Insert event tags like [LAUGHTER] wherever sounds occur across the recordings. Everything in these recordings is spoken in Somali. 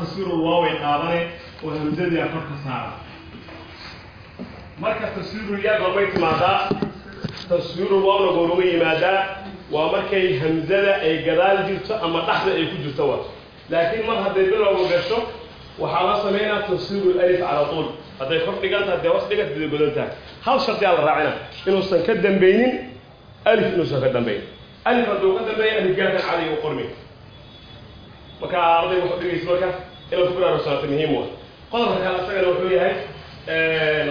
taswiirul waaway qaadane oo hamzadii kor ka saara. Marka taswiirul yaa goormay timaadaa. Taswiirul waawna goorma yimaadaa. Waa markay hamzada ay gadaal jirto ama dhexda ay ku jirto wa laakiin mar hadday bilowga gasho waxaa la sameynaa taswiirul alif cala tuul hadday kor dhigantaha dee was dhigat bida godantaha hal shardiyaa la raacina. Inuusan ka dambaynin alif inuusan ka dambayn alif hadduu ka dambeeya alifgaakan cadiga u qormi marka arday wuxuu dhigaysa marka. Inaad ku baraarugsanaato muhiim wa qodobka kale isagana wuxuu yahay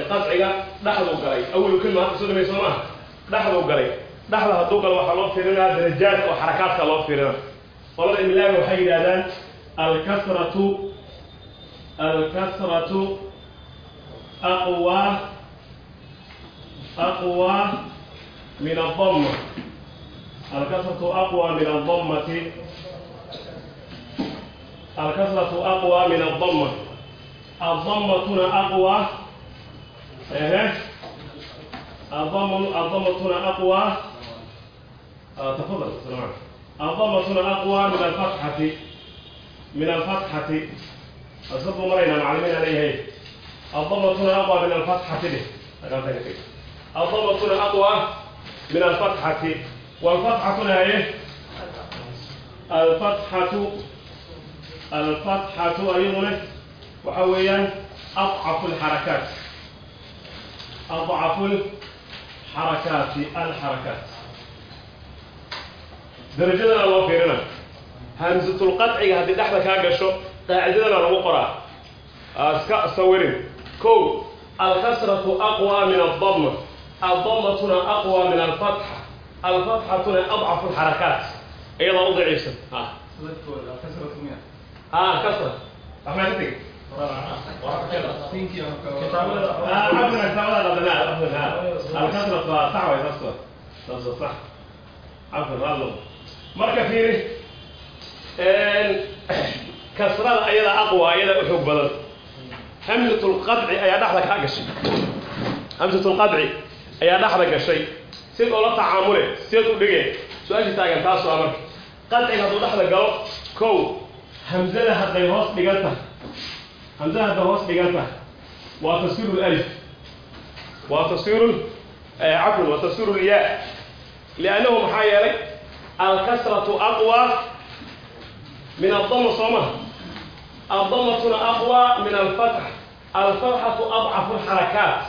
qadciga dhexduu galay. Awalu kelima hadda soo dhamay soo maaha dhexduu galay. Dhexda hadduu galo waxaa loo fiirinaa darajaadka oo xarakaadka loo fiirina. Qolada imilaaga waxay yidhahdaan alkasratu alkasratu aqwa aqwa min adama alkasratu aqwa min adamati alkasratu aqwa min adama الضمتنا أقوى إيه الضم الضمتنا أقوى آه تفضل سلام الضمتنا أقوى من الفتحة من الفتحة أصب مرينا معلمين عليه الضمتنا أقوى من الفتحة به الضمتنا أقوى من الفتحة والفتحة هي alfatxatu ayaduna waxa weeyaan adcafu alxarakaat adcafu lxarakaati alxarakaat darajadana loo fiirina hamsatulqadciga haddii dhexda kaa gasho qaacidadana lagu qoraa aska sawirin kow alkasratu aqwa min aldama addamatuna aqwa min alfatxa alfatxatuna adcafu alxarakaat iyadoo u daciifsan ha kasra waxmaa ka tegi عفوا كتابة الأبناء عفوا الكسرة صح ولا تصل تصل صح عفوا غلط مركب فيني كسرة أيضا أقوى أيضا أحب بدل همزة القطع أي دحلك حق الشيء همزة القطع أي دحلك الشيء سيد hamsada hadday hoos dhigan tahay. Hamsada hadday hoos dhigan tahay. Waa tasiru alif. Waa tasiru cafwan waa tasiru lyaa liannahu maxaa yeelay? Alkasratu aqwa min adama sooma. Adamatuna aqwa min alfatx. Alfatxatu adcafu lxarakaat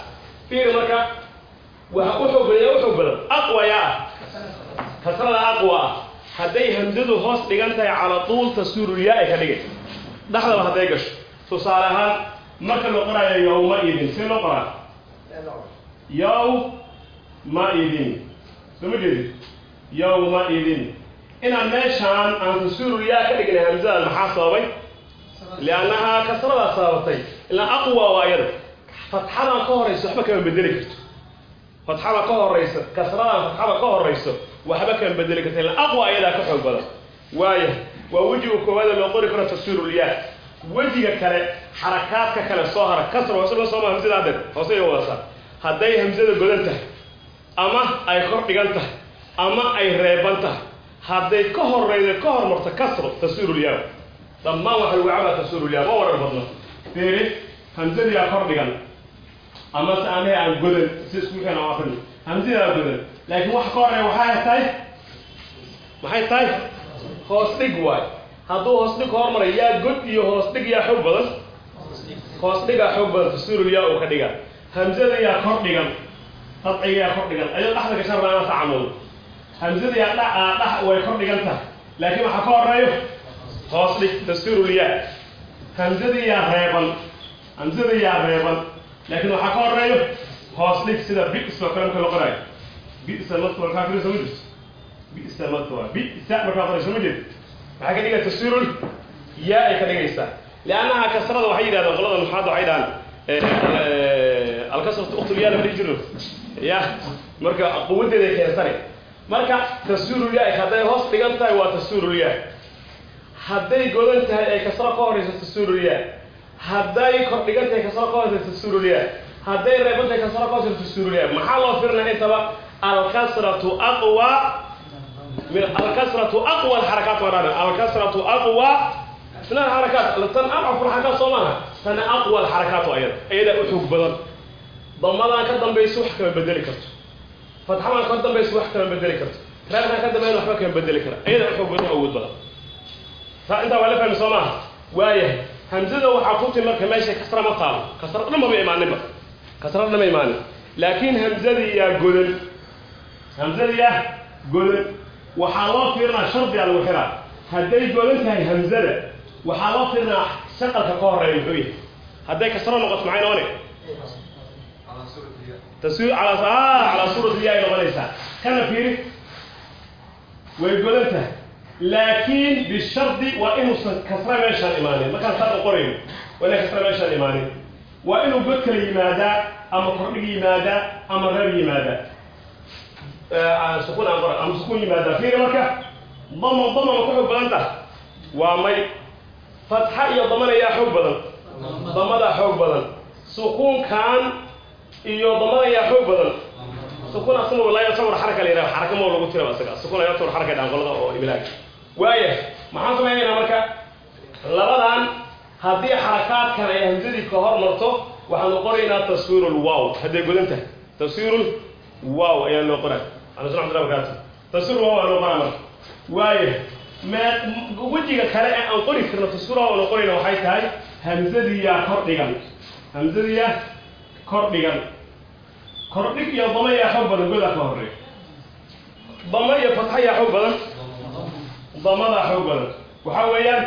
fiir marka waxa u badan yaa u badan aqwa yaa kasrada aqwa. ah hadday hamsadu hoos dhigan tahay calaa calatuul tasuurulyaa ay ka dhigay dhaxdaba hadday gasho. Tusaale ahaan marka noqonayo yowma idin si loo qoraa? Yowma idin soo ma jeedin? Yowma idin inaan meeshaan aan tasuurulyaa ka dhignay hamsadan maxaa sababay? Liannahaa kasradaa sababtay ilaa aqwa waa ayada fatxadan ka horeyso waxba kama bedeli karto. Fatxada ka horaysa kasradan fatxada ka horeyso waxba kama bedeli karto ilaa aqwa iyadaa ka xoog badan. Waaya waa wejiga koowaada loo qori karo tasuurul yaa wejiga kale xarakaadka kale soo hara kasra hoose loo sooma hamsada haddeed hoose iyo wadasa hadday hamsada godan tahay ama ay kor dhigan tahay ama ay reeban tahay hadday ka horeyda ka hormarto kasro tasuurulyaa dhammaan waxa lagu cabaa tasuurulyaa ma warar badno fiiri hamsadiyaa kor dhigan ama se anahe aan godan si isku keena aqri hamsadiyaa godan laakiin waxa ka horreeya waxay tahay? Maxay tahay? Hoos dhig waay. Hadduu hoos dhig hormaray yaa god iyo hoos dhig yaa xoog badan. Hoos dhigaa xoog badan tasuurul yaa uu ka dhigaa. Hamzada yaa kor dhigan. Qadciga yaa kor dhigan. Ayadoo dhexda gashan raana tacamul hamzada yaa dha dhax way kor dhigan tahay. Laakiin waxaa ka horeeyo hoos dhig tasuurul yaa. Hamzada yaa reeban. Hamzada yaa reeban. Laakiin waxaa ka horeeyo hoos dhig sida bi's oo kale marka la qoraayo bi'sa marka markaa soo ma jirto bi'sa marka waa bi'sa markaa qorayso ma jirto maxay ka dhigaysaa tasuurul yaa ay ka dhigaysaa liannaha kasrada waxay yidhahdeen qolada nuxaadda waxay dhahaan alkasratu uqtul yaa lama dhihi jiro ya marka quwadeeday keensane marka tasuurul yaa hadday hoos dhigan tahay waa tasuurul yaa hadday godan tahay ay kasro ka horayso tasuurul yaa hadday kor dhigan tahay kasro ka horayso tasuurul yaa hadday reebantahay kasro kasratu suruuriya maxaa loo firinaya intaba? Alkasratu aqwa alkasratu aqwa alxarakaat waa dhahdaan alkasratu aqwa islaan xarakaat tan abcafu alxarakaat soo maaha tan aqwa alxarakaat ayada ayadaa iyadaa u xoog badan. Damadan ka dambaysa wax kama bedeli karto. Fatxadan ka dambaysa wax kama bedeli karto. Reerkan ka dambeyn waxba kama bedeli kara iyadaa u xoog badan awood badan. Taa intaa waa la fahmi soo maaha? Waayahay hamsada waxaa ku timi marka meesha kasra ma taalo. Kasra dhan maba imaaninba kasra dhan ma imaanin laakiin hamzadii yaa godan hamzadii godan waxaa loo fiirinaa shardigaa lagu xiraa hadday godan tahay hamzada waxaa loo fiirinaa shaqalka ka horreeya muxuu yahay hadday kasro noqoto maxay noqone calaa suurati yaa ay noqonaysaa kana fiiri way godan tahay laakiin bishardi waa inuusan kasra meeshaan imaanin markaan saa u qorayno waa inaan kasra meeshaan imaanin waa inuu god kala yimaadaa ama kordhig yimaadaa ama reer yimaadaa ama sukun yimaadaa fiiri marka dama dama ma ku xoog badan taha waa may fatxa iyo daman ayaa xoog badan. Damadaa xoog badan. Sukuunkan iyo daman ayaa xoog badan. Sukun asma la yasawir xaraka la yidhaha xaraka moo lagu tiraba isaga. Sukun la yasawir xaraka dhaanqolada oo ibilaaga. Waaya maxaan samaynaynaa marka? Labadan haddii xarakaadkan ay hamsadii ka hor marto waxaanu qoraynaa taswiirul wow hadday godan tahay? Taswiirul wow ayaa loo qoraa. Ana suna abdillah barkaatu taswiir wow aa loo qoraa marka. Waaya mee wejiga kale ee aan qori karno taswiir wow aanu qorayna waxay tahay hamsadiyaa kor dhigan hamsadiyaa kor dhigan kordhig iyo dama yaa xoog badan godaa ka horreeya dama iyo fatxa yaa xoog badan? Damadaa xoog badan. Waxaa weeyaan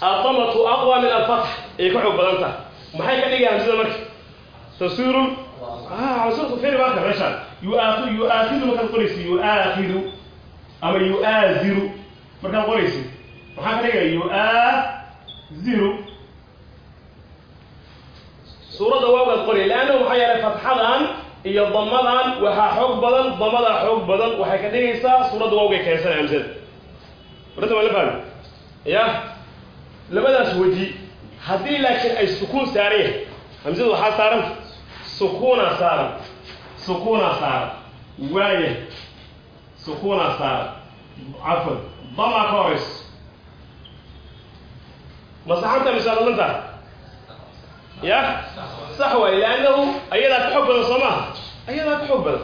adamatu aqwa min alfatx ayay ka xoog badan tahay. Maxay ka dhigaya hamsada marka? Taswiirun suuratu firi baaka meeshaan yuaau yuaakidu markaad qoraysa yuaakidu ama yuaaziru markaad qoraysa maxaa ka dhigaya yuaaziru suuradda waawgaad qoraya leanna maxaa yeelay fatxadan iyo damadan waxaa xoog badan damadaa xoog badan waxay ka dhigaysaa suuradda waawgay keensanay hamsada waranta waa la fahmi? Ya labadaas weji haddii laakiin ay sukuun saaran yahay hamsada waxaa saaran sukuunaa saaran sukuunaa saaran waaya sukuunaa saaran cafan damaa ka horayso masaxanta misaaladanta ya? Sax waay leannahu ayadaa ka xoog badan soo maaha? Ayadaa ka xoog badan.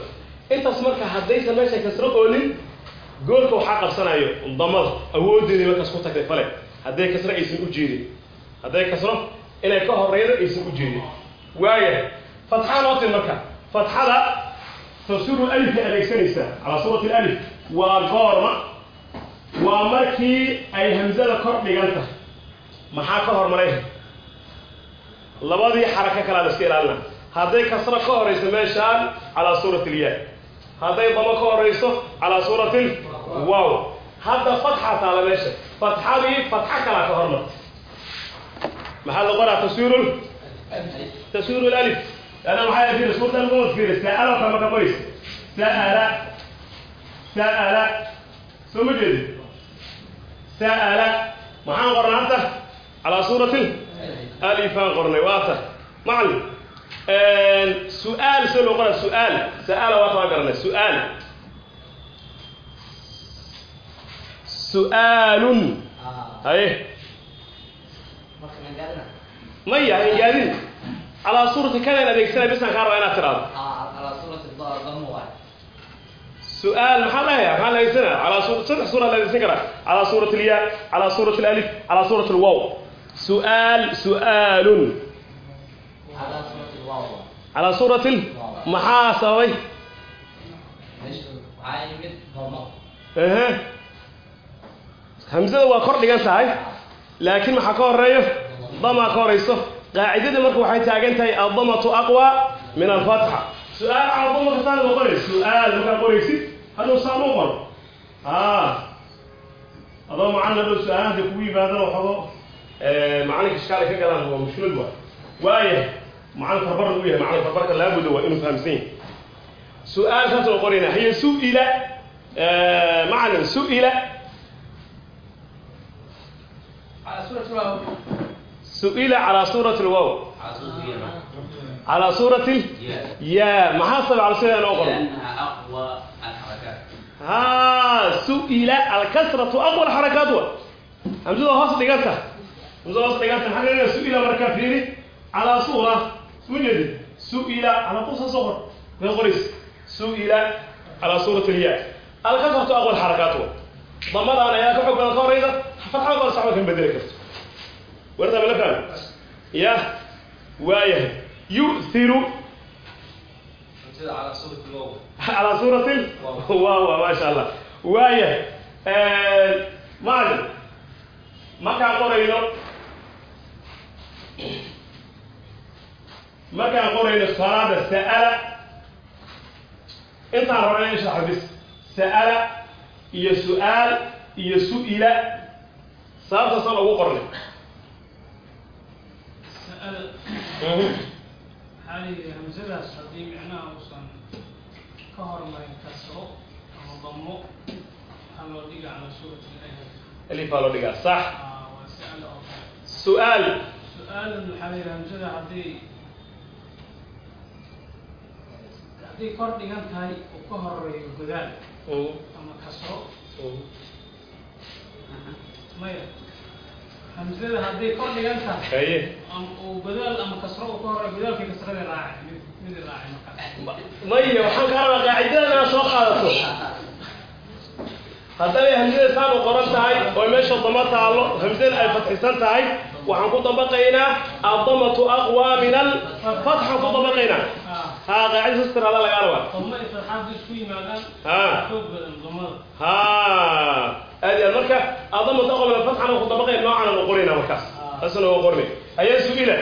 Intaas marka haddaysan meesha kasro oolin goolka waxaa qabsanayo damada awoodeedii markaas ku tagtay fale hadday kasro aysan u jeedin. Hadday kasro inay ka horeydo aysan u jeedin. Waaya fatxa nootin marka. Fatxada tafsiru alifka adeegsanaysaa. Calaa suurati alif. Waa goorma waa markii ay hamsada kor dhigan tahay. Maxaa ka hormaray labadii xarako kalaa la iska ilaalina. Hadday kasro ka horayso meeshaan calaa suurati ilyaa hadday damo ka horayso calaa suurati wow hadda fatxa taala meesha fatxadii fatxo kalaa ka hormarta maxaa la qoraa taswiirul taswiirul alif. Ana maxaa fiiris qurdan mood fiiris sa'ala kama ka qoris sa'ala sa'ala soo ma jeedin sa'ala maxaan qornay hadda calaa suuratin? Alifaan qornay waata macallin su'aal see loo qoraa su'aal. Sa'ala waa kaa garanay su'aal. su'aalun. Haye maya yaadin calaa suurati kanaan adeegsanay bisan kaa rabaa inaad tiraado suaal maxaa dhahaya maxaa la adeegsanaya alaa su saddex suura la adeegsan karaa. Calaa suurat alya calaa suurat alif calaa suurat alwow suaal su'aalun. Calaa suurat l maxaa sababay? Ehe hamsada waa kor dhigan tahay laakiin maxaa ka horeeyo damaa ka horeyso. Qaacidada marka waxay taagan tahay addamatu aqwa min alfatxa su'aal cadama kastaan ma qoray su'aal markaa qoraysid hadduu saamuu qoro. Adoo macana hadhow su'aalanta kugu yimaadana waxoogo eh, macalinka ishkaali ka galaan waa mushkilad waa waaya macana farbar lagu yahay macana farbarka laabuda waa inuu fahamsan yahay. Su'aal saas oo qoraynaa hiya su'ila. Eh, macalin su'ila su'ila calaa suurati lwow calaa suurati ya maxaa sabab calsuya inoo qoran ha su'ila alkasratu aqwa alxarakaat wa hamsada hoos dhigata hamsada hoos dhigata maxaa leedahay su'ila marka fiiri calaa suura soo jeedi su'ila calaa qusa soo qor meel qorays su'ila calaa suurati lya alkasratu aqwa alxarakaat wa dammadaan ayaa ka xog badan ka horaysa fatxada bar saxba kan bedeli karto. Warda bala fahmi yah waayahay yu'thiru calaa suurati wawa maasha allah waayahay maadi markaan qorayno markaan qorayno salaada sa'ala intaan rabna in shaxo bis sa'ala iyo su'aal iyo su'ila sababtaasoo lagu qornay. Mhm. Maxaa layidhi hamsadaas haddii micnaha uusan ka hormarin kasro ama damo maxaa loo dhigaa cala suurat alif baa loo dhigaa sax. Su'aal. Su'aalan maxaa layidhi hamsada haddii haddii kor dhigan tahay uu ka horeeyo godaal ama kasro maya. Hamsada hadday kor ka rabaa qaacidada inaa soo qaadato. Hadday hamsada saanu qoran tahay oo meesha dama taalo hamsada ay fadxisan tahay waxaan ku dabaqaynaa addamatu aqwa min alfatxa ku dabaqaynaa haa qaacida sistrala lagaa ha aad marka addamatu aqwa min alfatxana ku dabaqayn noocan aan u qoraynaa markaas taasna waa qornay ayaa su'ila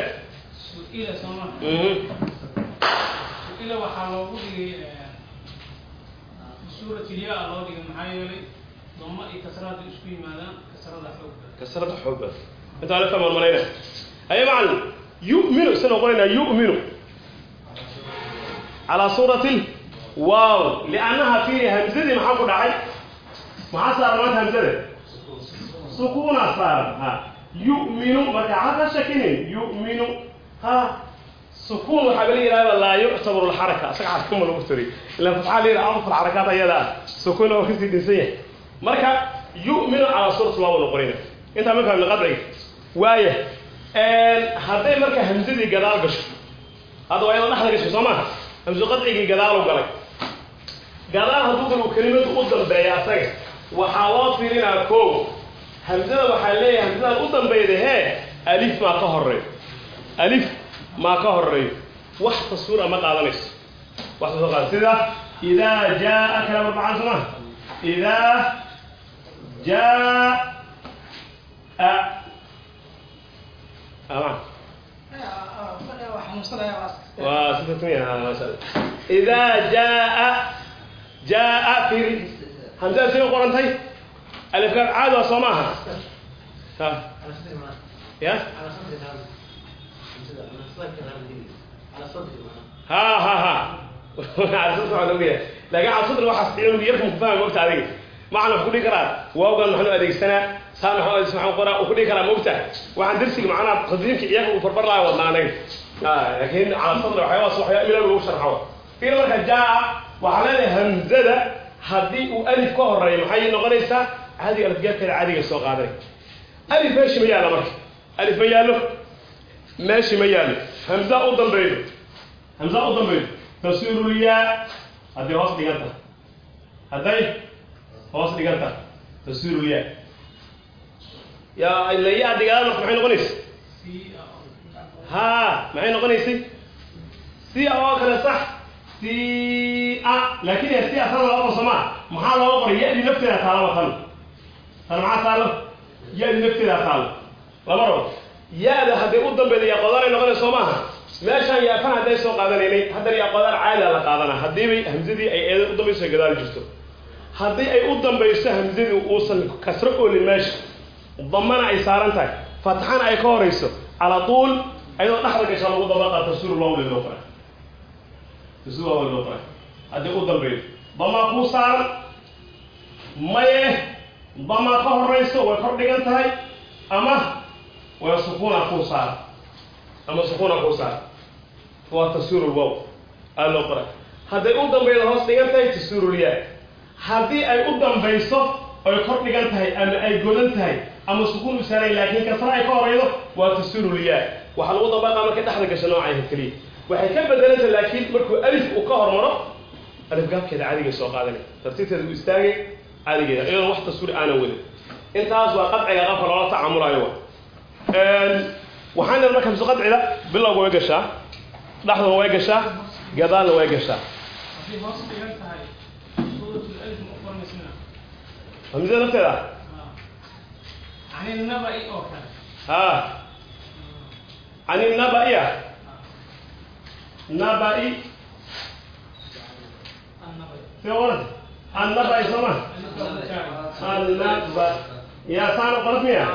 su'ila sooma Mhm. su'ila waxaa loogu dhigay suurat ilyaa loo dhigay maxaa yeelay damo iyo kasraadu isku yimaadaan kasrada xoog badan kasrada xoog badan intaa la fahmaan malayna aye macallin yu'minu isna qorayna yu'minu. Calaa suurati waaw liannaha fiihi hamsadii maxaa ku dhacay maxaa saaran hamsada sukuuna saaran ha yu'minu marka ha ka shakinin yu'minu ha sukuun waxaa bala yidhahda laa yuctabaru lxaraka asaga xarakama lagu tiri ila fatxaa la yidhaha afar xarakaat ayada ah sukuun oo ka sii dhinsan yahay marka yu'minu calaa suurati waaw la qorina intaa ma fahmna qadciga waaya hadday marka hamsadii gadaal gasho hadda waa iyadoo dhexda gashay soo maha hamso qadcigii gadaal u galay gadaal hadduu galo kelimadu u dambeeya asaga waxaa loo fiirinaa kow. Hamsada waxaa leeyahay hamsadan u dambeyda hee alif maa ka horeeyo alif maa ka horeeyo wax taswiira ma qaadanayso. Wax taswiir sida idaa jaa kala marbacaan soo idaa jaa ama? Waa sida tun yaha maasha allah. Idaa jaa jaa firi hamsada sida qorantay alifkaad caadi waa soo ha ya? Ha ha ha. Ogayahay laakiin calsadra waxaas cilmiga yarka maku fahmi mogta karaa. Waawgan maxanu adeegsanaa. Saan dhihi karaa mogta waxaan darsiga macnaha qadiimka iyaga uu farbar laha wadnaa anaga laakiin calsadra waxyaabaas waxyaa ilaah lagu sharxo. Hamzada haddii uu alif ka horeeyo maxay noqonaysaa? Caadiga alifgaarkeeda caadiga soo qaadanay alif meeshi ma yaallo marka. Alif ma yaallo? Meeshi ma yaallo. Hamza u dambeeyo hamza u dambeeyo tasiirulyaa hadday hoos dhigan tahay. Hadday hoos dhigan tahay. Tasiirulyaa yaa ila yaa marka maxay noqonaysa? Si ha maxay noqonaysay si oo kale sax laakin si asana laba qorsomaa maxaa looga qoray ya-di nafteeda taalaba tan tan maxaa taalo ya-di nafteeda taalo lama rabo ya-da hadday u dambeyda yaa qodaanay noqonay soo maaha meeshaan yaafan hadday soo qaadanaynay haddana yaa qodaan caada la qaadana haddiibay hamsadii ay eeda u dambayso gadaali jirto haddii ay u dambayso hamsadii uusan kasro oolin meesha damana ay saaran tahay fatxana ay ka horayso calaa tuul ayadoo dhexda gasha lagu dabaqa tafsiru lawli loo qoray lawli loo qoray haddii u dambeeyo damaa kuu saaran maye damaa ka horayso way kor dhigan tahay ama way sukuuna kuu saaran ama sukuuna kuu saaran waa tafsiru lwaw aa loo qoray hadday u dambeydo hoos dhigan tahay tafsiru lyaa haddii ay u dambayso oy kor dhigan tahay ama ay godan tahay ama sukuun u saaray laakiin kasra ay ka horaydo waa tasuruliyaa waxaa lagu dabaqaa markay dhexda gasho noocayha keliya waxay ka bedelanta laakiin markuu alif uu ka hormaro alif gaabkeeda cadigay soo qaadanay tartiibteeda u istaagay cadigeeda iyadoon wax tasuuri aanan wadin intaas waa qadciga qabka loola tacaamulayo wa waxaan marka bisu qadcida bilowga way gashaa dhexduna way gashaa gadaalna way gashaa. Haddii hoos dhigan tahay suuratul alif ma qormaysna hamsada nafteeda ani nabai. Naba'i annabai sooma annaba yaa saana qoran miya?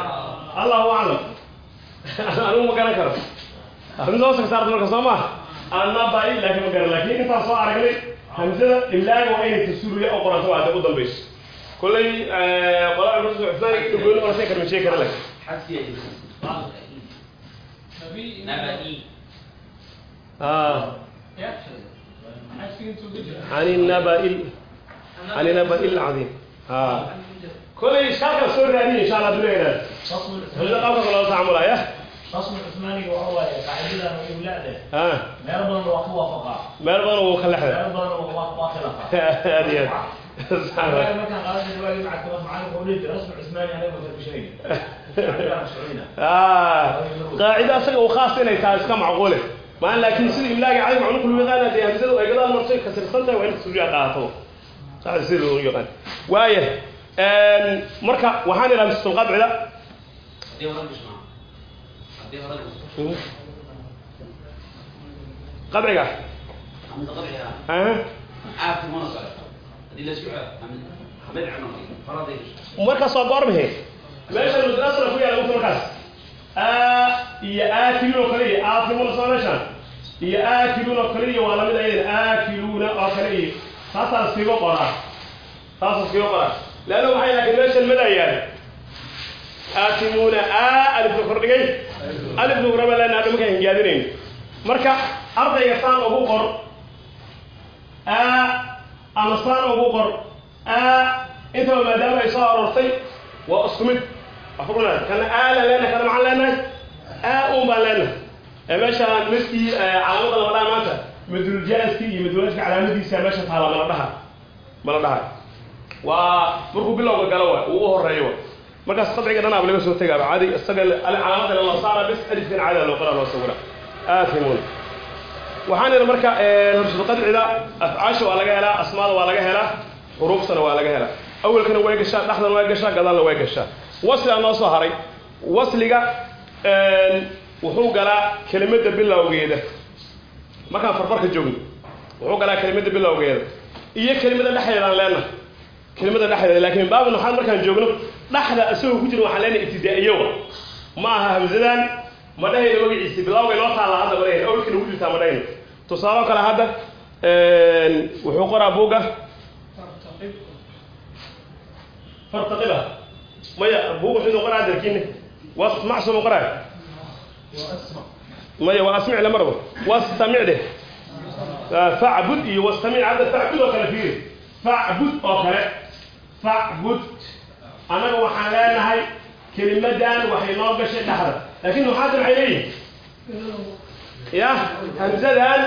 Allahu aclam [LAUGHS] anigu ma garan karo. Hamsada hoos ka saarta marka soo ma? Annaba'i laakiin ma garan laakiin intaan soo aragnay hamsada imlaaga waa inay tasuuriya oo qoranto waa hadda u dambayso. Kollay qolaa cusmaan gooni karma sheegi kara laakiin kolay shaaka soo raadiya insha alla duleena xujo qabka kaloo tacamulaya meel badan wuu ka lexday qaacida asaga u khaas inay tahay iska macquule فصل هذا قبل الله تعمل يا فصل العثماني وهو قاعدة ولاده ها ميربون ووافقا مرضى وخلى حدا ميربون ووافقا هذه أنا ما كان قاعد دلوقتي مع التمام معانا قولي رسم عثماني عليه ولا بشيء آه قاعدة أصلا وخاص إنه تاس كم معقولة ما لكن سيد إملاق عالم عنق المغانا دي همزة ويقضى المرسي كسر سنة وين تسوي قاعته صح سيد يقان وايه أم مركا وحاني لمس القبع ده دي ورد مش معاه دي ورد قبعك عم تقطع ها عارف ما نصر دي لا سوى عم حبيت عنه فرضي markaas waa goormahe meesha mudrasna ku yaala uta markaas aa iyo aakiluun oo kale iyo aafimuna soo meeshaan? Iyo aakiluun oo kale iyo waa la mid ayadan aakiluuna oo kale iyo. Taasaa siigo qoraa. Taasaa siigo qoraa. Leanna waxay laakiin meeshan madayaan aatimuuna aa alifka kordhigay. Alifka kurama leana hadda markaan hingaadinayn. Marka ardayga saan ugu qor. Aa ama saan ugu qor. Aa intaba maadaama ay soo aroortay waa isku mid afruna kana aala leenahay kana maxaan leenahay aa uun baan leenahay ee meeshaan miskii calaamada lama dhaha maanta maduljaazkii iyo madulajka calaamadiisa meesha taala mala dhaha mala dhaha waa markuu bilowga galo wa uu u horeeyo markaas qadciga dhanaaba laga soo tegaaba caadi isaga calaamada la saara bis alifkan caada loo qoraa loo sawira aathimuun waxaan idhi marka qadcida afcaasha waa laga helaa asmaada waa laga helaa xuruuftana waa laga helaa awelkana way gashaa dhexdana way gashaa gadaalna way gashaa wasligaa noo soo haray. Wasliga wuxuu galaa kelimadda bilowgeeda markaan farfarka joogno wuxuu galaa kelimadda bilowgeeda iyo kelimada dhexdeedaan leenahay. Kelimada dhexdeeda laakiin baabu naxaad markaan joogno dhexda isagoo ku jira waxaan leenahay ibtidaa'iyowa ma aha hamsadan ma dhahayno magaciisi bilowgay noo taalla hadda ma dhahayno awelkana ugu jirtaa ma dhahayno tusaalo kale hadda wuxuu qoraa buugga. Fartaqiba maya buu wuxuu qoraa darkiinne wasmac soo qoraa? Maya waa asmic lama rabo. Wastamic dheh. Facbud iyo wastamic hadda facbud oo kale fiiri. Facbud oo kale. Facbud annaga waxaan leenahay kelimadan waxay noo gashay dhaxda laakiin nuxaadin waxay leeyihiin ya hamzadan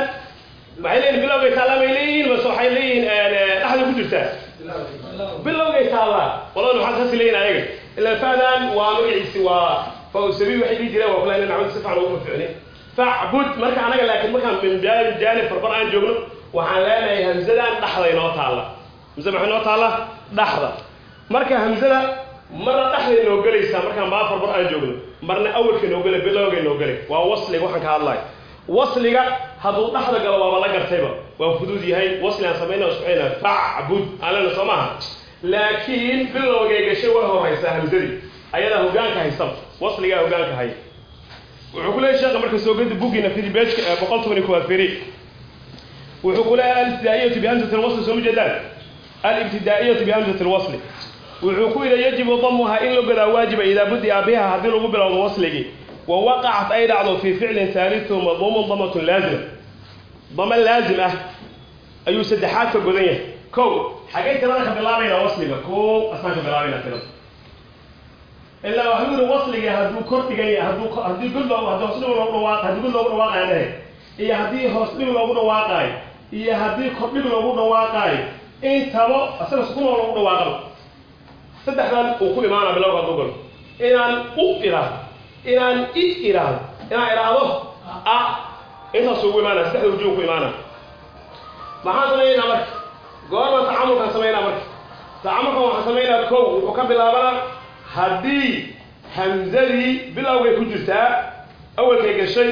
waxay leeyihiin bilowgay taalaa bay leeyihiin base waxay leeyihiin eh, eh, dhaxda ku jirtaa? Bilowgay taallaa qolada nuxaad saasi leeyihiin ayaga. Ilaa fa'dan waa magaciisi waa fawsabi waxay dhihi jireen waa kula ina nacmada si fiican ugu ficni facbud marka anaga laakiin markaan min jaanib jaanib farbar aan joogno waxaan leenahay hamsadan dhexda inoo taalla. Hamsada maxay noo taalla? Dhexda marka hamsada marna dhexday noo gelaysaa markaan baa farbar aan joogno. Marna awalka noo gelay bilowgay noo gelay. Waa wasliga waxaan ka hadlayo wasliga hadduu dhexda galo waaba la gartayba. Waa fudud yahay wasli aan samayna iskucayna facbud aan leena soo maaha. Laakiin bilowgay gashay way horaysaa hamsadii ayadaa hogaanka haysaba wasligaa hogaanka haya wuxuu ku leeyahy sheekha marka soo gadi buggina fidi beejka ee boqol toban iyo kuwaad firi. Wuxuu ku alibtidaa'iyatu bihamsati alwasli soo ma jeedaan? Alibtidaa'iyatu bihamsati alwasli wuxuu ku yidhi yajibu damuha in la godaa waajiba idaa budi'a haddii lagu bilowdo wasligii wa waqacat ay dhacdo fii ficlin haalitu madmuumun damatun laazima dama laazim ah ayuu saddexaad ka godan yahay. Kow xagee tirada ka bilaabayna wasliga? Kow asaan ka bilaabayna tirada. Ilaa waxuu yihi wasliga hadduu kor dhigan yahay hadduu haddii god loo haddii hoos dhig loogu dhawaaq haddii god loogu dhawaaqayo dhehe iyo haddii hoos dhig loogu dhawaaqaayo iyo haddii kor dhig loogu dhawaaqaayo intaba asaga sukun oo loogu dhawaaqaba saddexdan uu ku imaana bilowga galo inaan u iraahdo inaan i iraahdo inaan iraahdo a intaasuu ugu imaanaya saddexda wujuhu ku imaanaya maxaan samaynaa marka? Goorma tacamulkaan samaynaa marka? Tacamulkan waxaan samaynaa kow wuxuu ka bilaabanaa haddii hamzadii bilowgay ku jirtaa awalkay gashay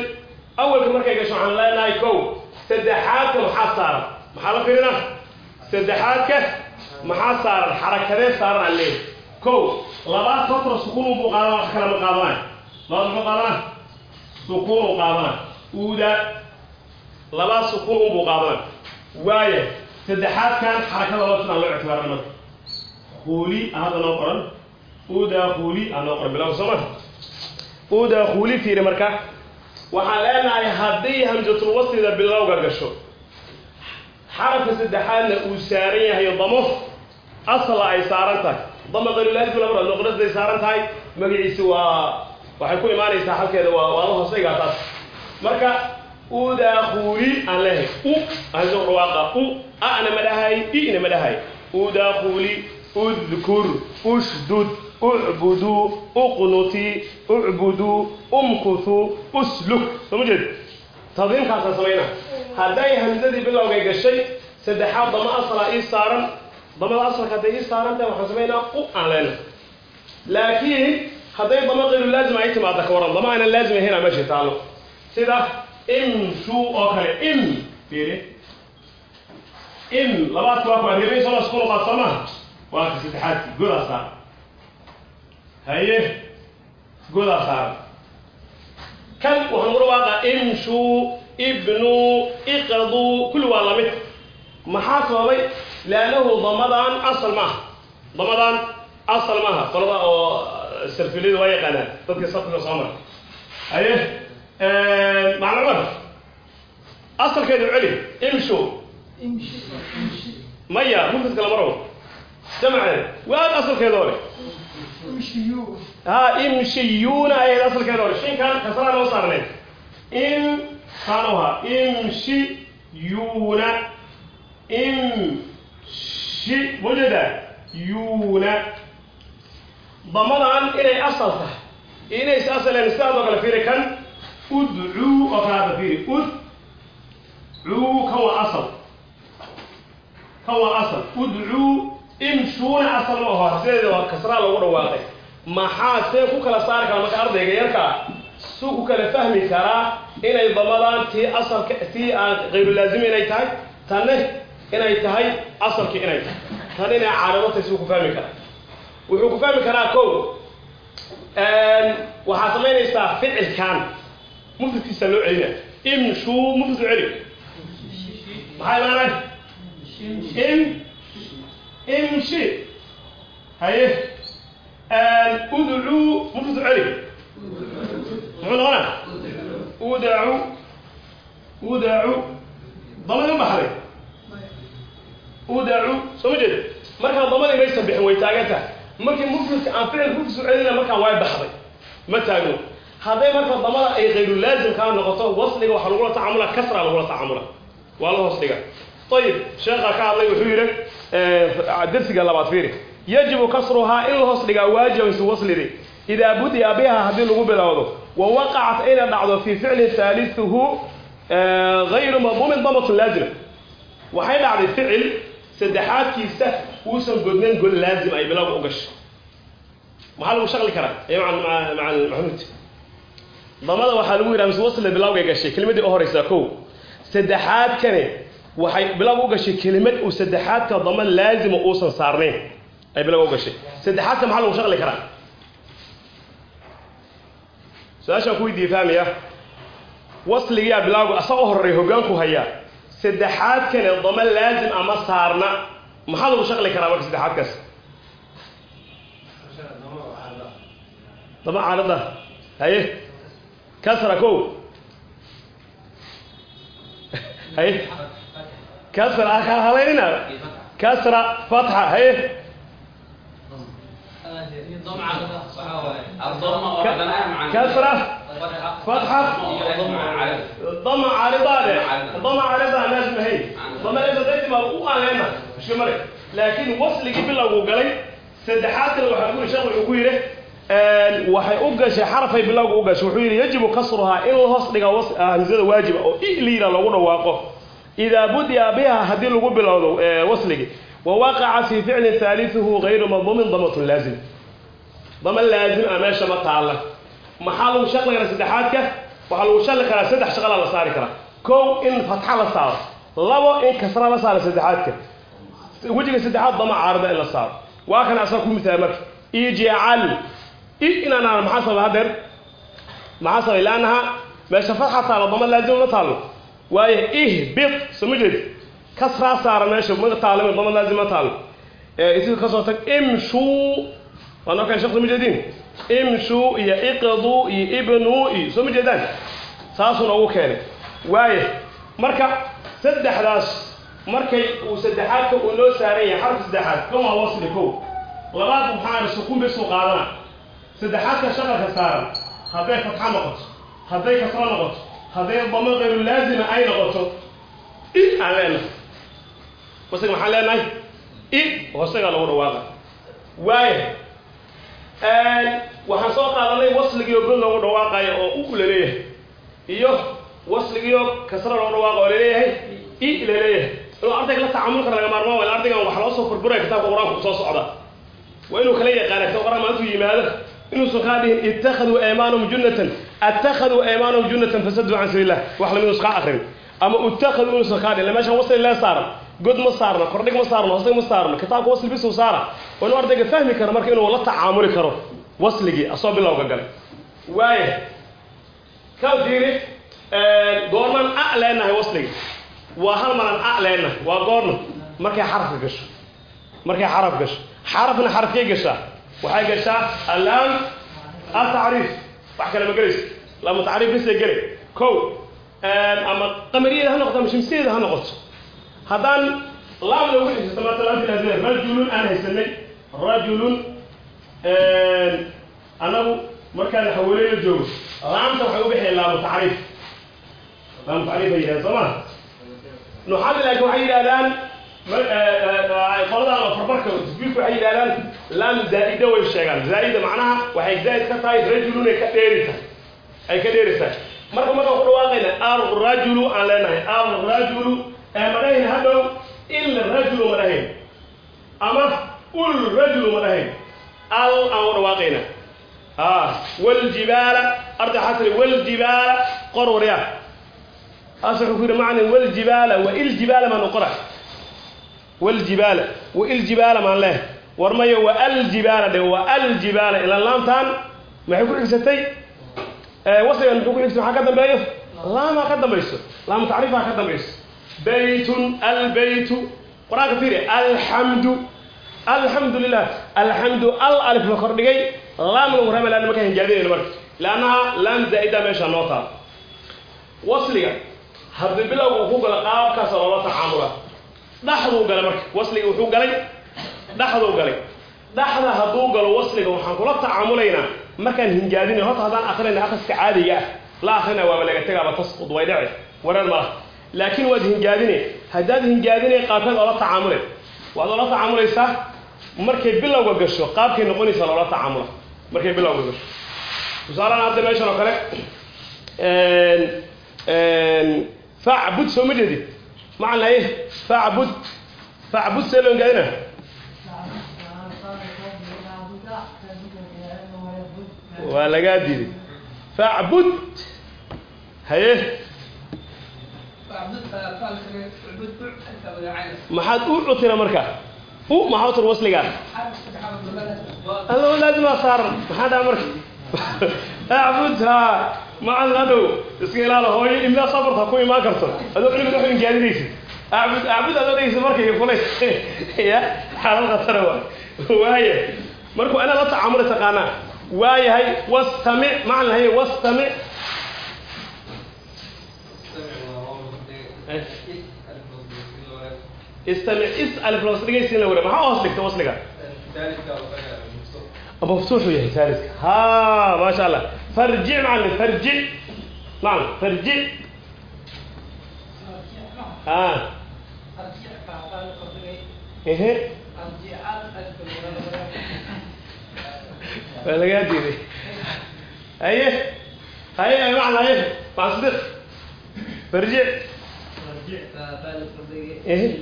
awalka markay gasho waxaan leenahay kow saddexaadka maxaa saaran? Maxaa la fiirina saddexaadka maxaa saaran? Xarakadee saaran aan leeyahay. Kow labaad satra sukuun buu qaadana wax kale ma qaadanay labaad muxuu qaadana sukuun uu qaadana uuda labaad sukuun unbuu qaadana waaya saddexaadkan xarakada loo sidaan loo ictibaarana marka huuli hadda noo qoran udakhuli aan noo qoran. Bilaw sooma udakhuli fiiri marka. Waxaan leenahay haddii hamsatul waslida bilowga gasho xarafka saddexaadna uu saaran yahay damo asla ay saaran tahay. Dama qalulaadku laba noqdasday saaran tahay. Magaciisi waa waxay ku imaanaysaa halkeeda waa waa la hoosaygaa taas marka udakhuli aan leehay u aanso dhawaaqa u ana ma dhahay i'na ma dhahay udakhuli udkur ushdud ucbuduu uqnutii ucbuduu umkutuu usluk soo ma jeed? Tadiimkaasaan samayna. Hadday hamsadii bilowgay gashay saddexaad dama asalaa ii saaran. Damada asalka hadday ii saaran tahay waxaan samaynaa u aan leena laakiin hadday dama qayru laazim ay timaada ka waran dama aanan laazim ahayn aa meesha taalo sida imshu oo kale im fiiri im labaadka waa ku areebay soo isku noqaad soo maha waa saddexaadki godaa saaran haye godaa saaran kan waxaan ula waaqa imshuu ibnuu iqaduu kulli waa la mid maxaa sababay? Liannahu damadan asal maaha. Damadan asal maaha qolada oo sarfilida waa yaqaanaan. Dadka sarfiga soo mara haye macluumad asalkeedu celi imshu. Maya mufradka lama rabo. Jamceed waad asalkeeda hore ha imshiyuuna ayayd asalkeeda hore shinkan kasraa loo saarnayd im saanoha imshiyuuna. Imshi wajada. Yuuna damadan inay asal tahay. Iyo inay is asaleen sidaasoo kale fiiri kan udcuu oo kale hadda fiiri. Udcuu kan waa asal. Kan waa asal. Udcuu imshuuna asal ma aho sideeda waa kasraa loogu dhawaaqay. Maxaa see ku kala saari kara marka ardayga yarkaa suu ku kala fahmi karaa inay damadan tii asalka tii aan kayrulaazimi inay tahay? Tanne inay tahay asalki inay tahay. Tan inay tahay suu ku fahmi karaa wuxuu ku fahmi karaa kow. Waxaad samaynaysaa ficilkan mufradkiisa loo celina. Imshuu mufrad celi maxaa imaanay im imshi haye. Udcuu mufrad celi muxuu noqonaa? Udacu udacu damadi u baxday. Udacu soo ma jeed markaan damadii maysan bixin way taagan tahay markii mufradka aan ficil mufrad celina markaan way baxday. Ma taagno. Hadday marka damada ay kayrulaazim kaa noqoto wasliga waxaa lagula tacaamula kasra lagula tacaamula waa la hoos dhiga ayib sheekha ka hadlay wuxuu yidhi dersiga labaad fiiri. Yajibu kasruhaa in la hoos dhigaa waajiban waslidi idaa budi'a biha haddii lagu bilowdo wa waqacat inay dhacdo fii ficlin haaliثuhu gayru madmuumin damatun laazima. Waxay dhacday ficil saddexaadkiisa uusan godnayn god laazim ay bilowga u gashay maxaa lagu shaqli karaa? Ya maca maxamuud damada waxaa lagu yidhaha mise wasle bilowgay gashay. Kelimadii u horeysaa kow. Saddexaadkane waxay bilowga u gashay kelimad uu saddexaadka dama laazima uusan saarnayn ay bilowga u gashay. Saddexaadka maxaa lagu shaqli karaa? Su'aashaan ku weydiiye fahmaya wasligiyaa bilowga asagoo horeey hoggaanku hayaa. Saddexaadkane dama laazim ama saarna maxaa lagu shaqli karaa marka saddexaadkaas dama caalada haye kasra ko [LAUGHS] haye kasra ka halaynina kasra fatxa haye الضم عارضة الضم وعندنا أهم عن كسرة soomaliya dadaydi baa lagu qaleena iska male laakiin wasligii bilowgu galay saddexaad kale waxaa sheekh wuxuu ku yidhi waxay u gashay xarafay bilowga u gashay. Wuxuu yidhi yajibu kasruhaa in hos hoos dhiga ah, hamsada waajiba ah oo iliila lagu dhawaaqo. Idaa budi'a biha haddii lagu bilowdo wasligii wawaqaca fii ficlin haaliuhu gayru madmuumin damatun laazim. Dama laazim a meesha ma taalla. Maxaa lagu shaqli saddexaadka? Waxaa lagu shalli saddex shaqala la saari karaa. Kow in fatxa la saaro labo in kasra la saaro saddexaadka. Wejiga saddexaad dama caarida in la saaro. Waa kan asaa ku misaala marka. Ijcal inaan maxaa sababa hadeer? Maxaa sabay laannaha meesha fatxa taalo dama laazim ma taalo waayo ihbit soo jeed kasraa saara meesha ma taalo dama laazim ma taalo isu ka soo tag imshuu. Waana kan sheekh mujadin imshu iyo iqdu iyo ibnu iyo soo mujeedaan saasuna ugu keenay. Waaye marka saddexdaas markay uu saddexaadka uu loo saaran yahay xarf saddexaad kan wasli kow. Labaad maxaa sukun bis u qaadana. Saddexaadka shaqalka saaran hadday fatxa noqoto hadday kasro noqoto hadday damo qayru laazima ay noqoto i aan leenahay. Wasaga maxaan leenahay? I hoosagaa lagu dhawaaqa. Waaye waxaan soo qaadanay wasligiio god loogu dhawaaqayo oo u la leeyahay iyo wasligiio kasra loogu dhawaaqo la leeyahay i la leeyahay inuu ardayga la tacaamul kara laga maarmaan waa ardaygan wax loo soo furburaya kitaabka qur'aanku soo socda. Waa inuu kala yaqaana kitaab qur'aan maalintuu yimaado. Inuusan kaa dhihin ittakhaduu aymaanahum junnatan. Attakhaduu aymaanahum junnatan fasaduu can sabiillah wax la mid kaa akrin ama uttakhaduu inuusan kaa dhihin meeshan wasli lee saaran god ma saarno kordhig ma saarno hoosdhig ma saarno kitaabka wasli bisuu saara. Oo inuu ardayga fahmi karo marka inuu la tacaamuli karo wasligii asoo bilowga galay. Waaya ka fiiri goormaan a leenahay wasligi waa hal malan a leenahay. Waa goorna markay xarafka gasho. Markay xaraf gasho. Xarafna xarafkay gashaa. Waxay gashaa alaam atacriif wax kale ma gelayso lama tacriif bisay gele kow ama qamariyada ha noqoto ama shimsiyada ha noqoto. Haddaan laam lagu laamti laazima rajulun aan haysanay. Rajulun anagu markaan xawaleeyo joogo. Laamta waxay u bixiyeen laamu tacriif laamu tacriif ay yidhahdeen soo ma nuxaadi laakiin waxay yidhahdaan qoladan oo farbarka tasbiirku waxay yidhahdaan laam zaa'ida way sheegaan. Zaa'ida macnaha waxay zaa'id ka tahay rajulun ay ka dheeri tahay ay ka dheeri tahay marka markaan ku dhawaaqayna alrajulu aan leenahay. Alrajulu madahayn hadhow il rajulu ma dhahayn. Ama ul rajulu ma dhahayn. Al aan u dhawaaqayna waljibaala arday xasri waljibaala qor waryaa as wuxuu ku yidhi macna waljibaala wa iljibaala maan u qora waljibaala wa iljibaala maan leh. War maya wa aljibaala dhe wa aljibaala ilaan laamtaan maxay ku xigsatay? Wasligan muxuu ku xigsa maxaa ka dambeeyo? Laamaa ka dambayso. Laamu tacriifaa ka dambayso. Baytun albaytu qur'aanka fiiri alxamdu alxamdu lilah alxamdu al alif la kordhigay laam lagu reeba laana markaa hinjaadinayno marka. Leannaha laam zaa'ida meesha noo taal. Wasliga haddii bilowga uu ku galo qaabkaasa loola tacaamula dhaxduu galay marka wasliga wuxuu galay dhaxduu galay. Dhaxda hadduu galo wasliga waxaan kula tacaamulaynaa markaan hinjaadinayo horta haddaan akrinayna akhriska caadiga ah. La akrinaya waaba laga tegaaba tasqud way dhici wareer ma laha laakiin waad hinjaadine haddaad hinjaadine qaabkeed oola tacaamule waad oola tacaamulaysaa markay bilowga gasho qaabkay noqonaysaa loola tacaamula markay bilowga gasho. Tusaalahan hadda meeshan oo kale facbud soo ma jeedid macna facbud facbud see loo hinjaadina waa lagaa diiday. Facbud haye. Maxaad u cutira marka? U maxaa utir wasligaa allo laazima saaran. Maxaa dhaa marka? [LAUGHS] Acbud ha macal hadhow iska ilaala hooyo imlaa safarta ku imaan karto. Adoo cilmi wax ingaadinaysid acbud acbud aad odhagaysid markay fulays [LAUGHS] ya xaalad khatara waay. Waaya markuu anaa la tacaamula taqaanaa waayahay wastamic macal lahay wastamic istamic is alif hoos dhigaysiin la wara maxaa hoos dhigta hoos dhiga? Maftuuxuu yahay taalidka ha maasha allah. فرجع معلم فرجع نعم فرجع ها ايه ولا قاعد دي ايه هاي معنى ايه مع صدق فرجع ايه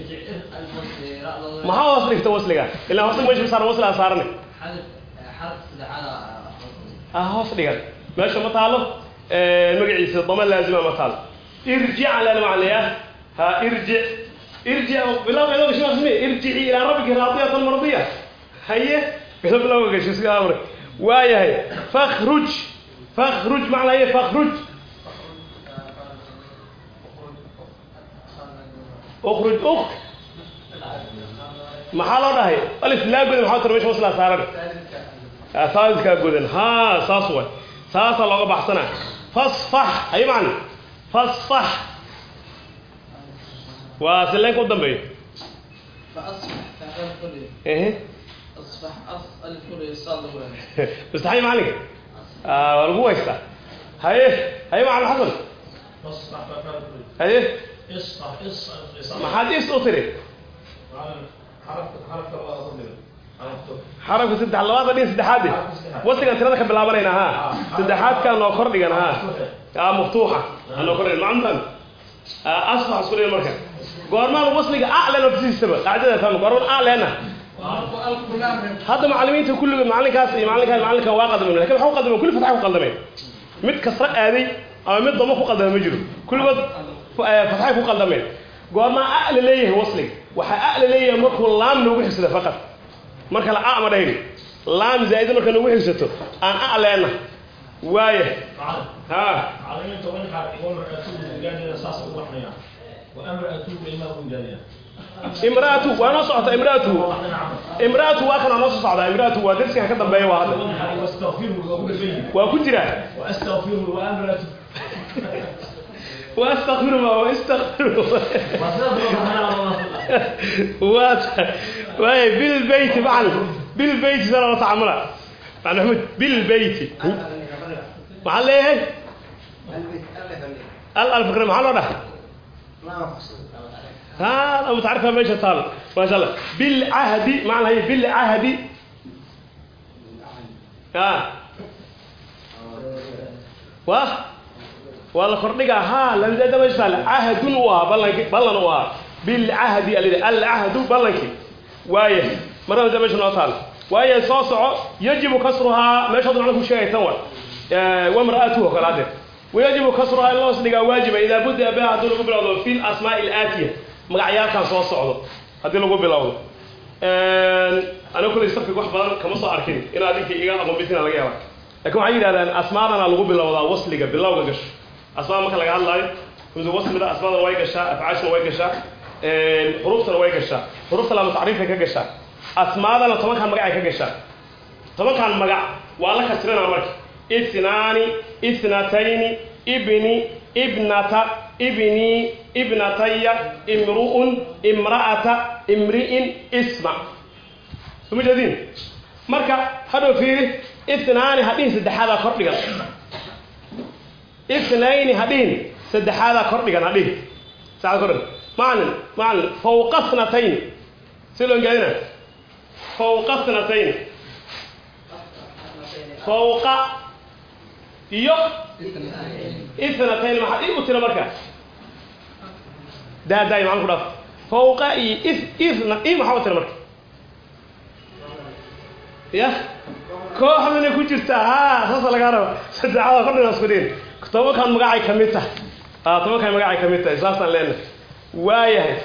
ما هو وصلك توصلك الا وصلك مش بصار وصل صارني ah hoos dhigan meesha ma taalo magaciisa dama laazima ma taalo irjica laalama calaya ha irjic irjic bilaw ilaa gasho asmi irjici ilaa rabbika raadiyatan mardiya. Haye bilaw bilaw gasho sida amr waayahay fakhruj. Fakhruj macnaa haye fakhruj. Ukhruj ukh. Maxaa loo dhahay? Alif laa godan maxaa tira meesha wasla saaran. Saalidkaa godan ha saas waay saasaa looga baxsanaa fasfax ay macna fasfax waa sileenka u dambeeyo ehe mustaxay macalinka waa lagu haystaa haye haye macalin xasan اصبح فكرت haye اصبح اصبح maxaad is u tiri xarabka saddex labaad adhin saddexaade eh? wasigan tirada ka bilaabanayna ha? Saddexaadkaan noo kordhigan ha? Maftuuxa anoo kordhigan macantan asbax isku dhigan marka. Goormaan wasliga aclan ofsiisaba qacdada tan goormaan aclana ah. hadda macallimiinta kulligood macalinkaas iyo macalinkaas macalinkan waa qadameen laakiin waxu qadameen kulli fatxa ku qadameen mid kasra aaday ama mid damo ku qadama ma jiro. Kulligood fatxay ku qadameen goormaa acla leeyahay wasliga waxaa acla leeyahay markuu laam loogu xisda faqad marka la a ma dhahayno laam zaa'ida marka nagu xigsato aan a leenna waaya ha. Imraatu waa noo socota imraatu. Imraatu waa kanaa noo soo socdaa imraatu waa darsigan ka dambeeya waa hadda. Waa ku jiraa واستغفرهما واستغفرهما واي بالبيت معنا بالبيت سنة وتعاملها معنى حمد بالبيت معنا ليه الألف كريم حلو ده ها لو تعرفها ماشي طالب ما شاء الله بالعهد معنى هي بالعهد ها واه waa la kordhigaa ha laadamaysal cahdun u ahaa ballanki ballan u ahaa bilcahdi alid alcahdu ballankii waaya marada meesha noo taal. Waaya soo soco yajibu kasruhaa meeshaad macna ku sheegay tan wa. Waa oo kale haddeer wayajibu kasruhaa in loos dhigaa waajiba idaa budaa biha haddii lagu bilowdo fi lasmaa'i alaatiya magacyaalkan soo socdo haddii lagu bilowdo. Aniga kulay wax badan kama soo arkin in adinka iga aqoon laga yaaba laakin waxay yidhahdaan asmaadana lagu bilowdaa wasliga bilowga gasho asmaa marka laga hadlaayo wasmida asmaada way gashaa afcaashuna way gashaa xuruuftana way gashaa. Xuruufta lama tacriifay ka gashaa. Asmaadana tobankan magac ay ka gashaa. Tobankan magac waa la kasrinaa marka. Isnaani isnatayni ibni ibnata ibnii ibnataya imru'un imra'ata imri'in isma. Suma jeedin? Marka hadhow fiiri isnaani hadhin saddexaadaa kordhigan inayn ha dhihin saddexaadaa kordhigan ha dhihin saddexaad kordhigan macalin macalin fawqa snatayn si loo engaadina fawqa snatayn fawqa iyo ithnatayn maxaa dhib u tira marka? Daadaay macalin ku dhaaf. Fawqa iyo ithna i maxaa u tira marka? Ya kooxdana ku jirta. Ha saasa lagaa raba saddexaada kordhigan tobankan magacay ka mid tahay. A tobankan magacay ka mid tahay. Saasaan leenahay? Waayahay.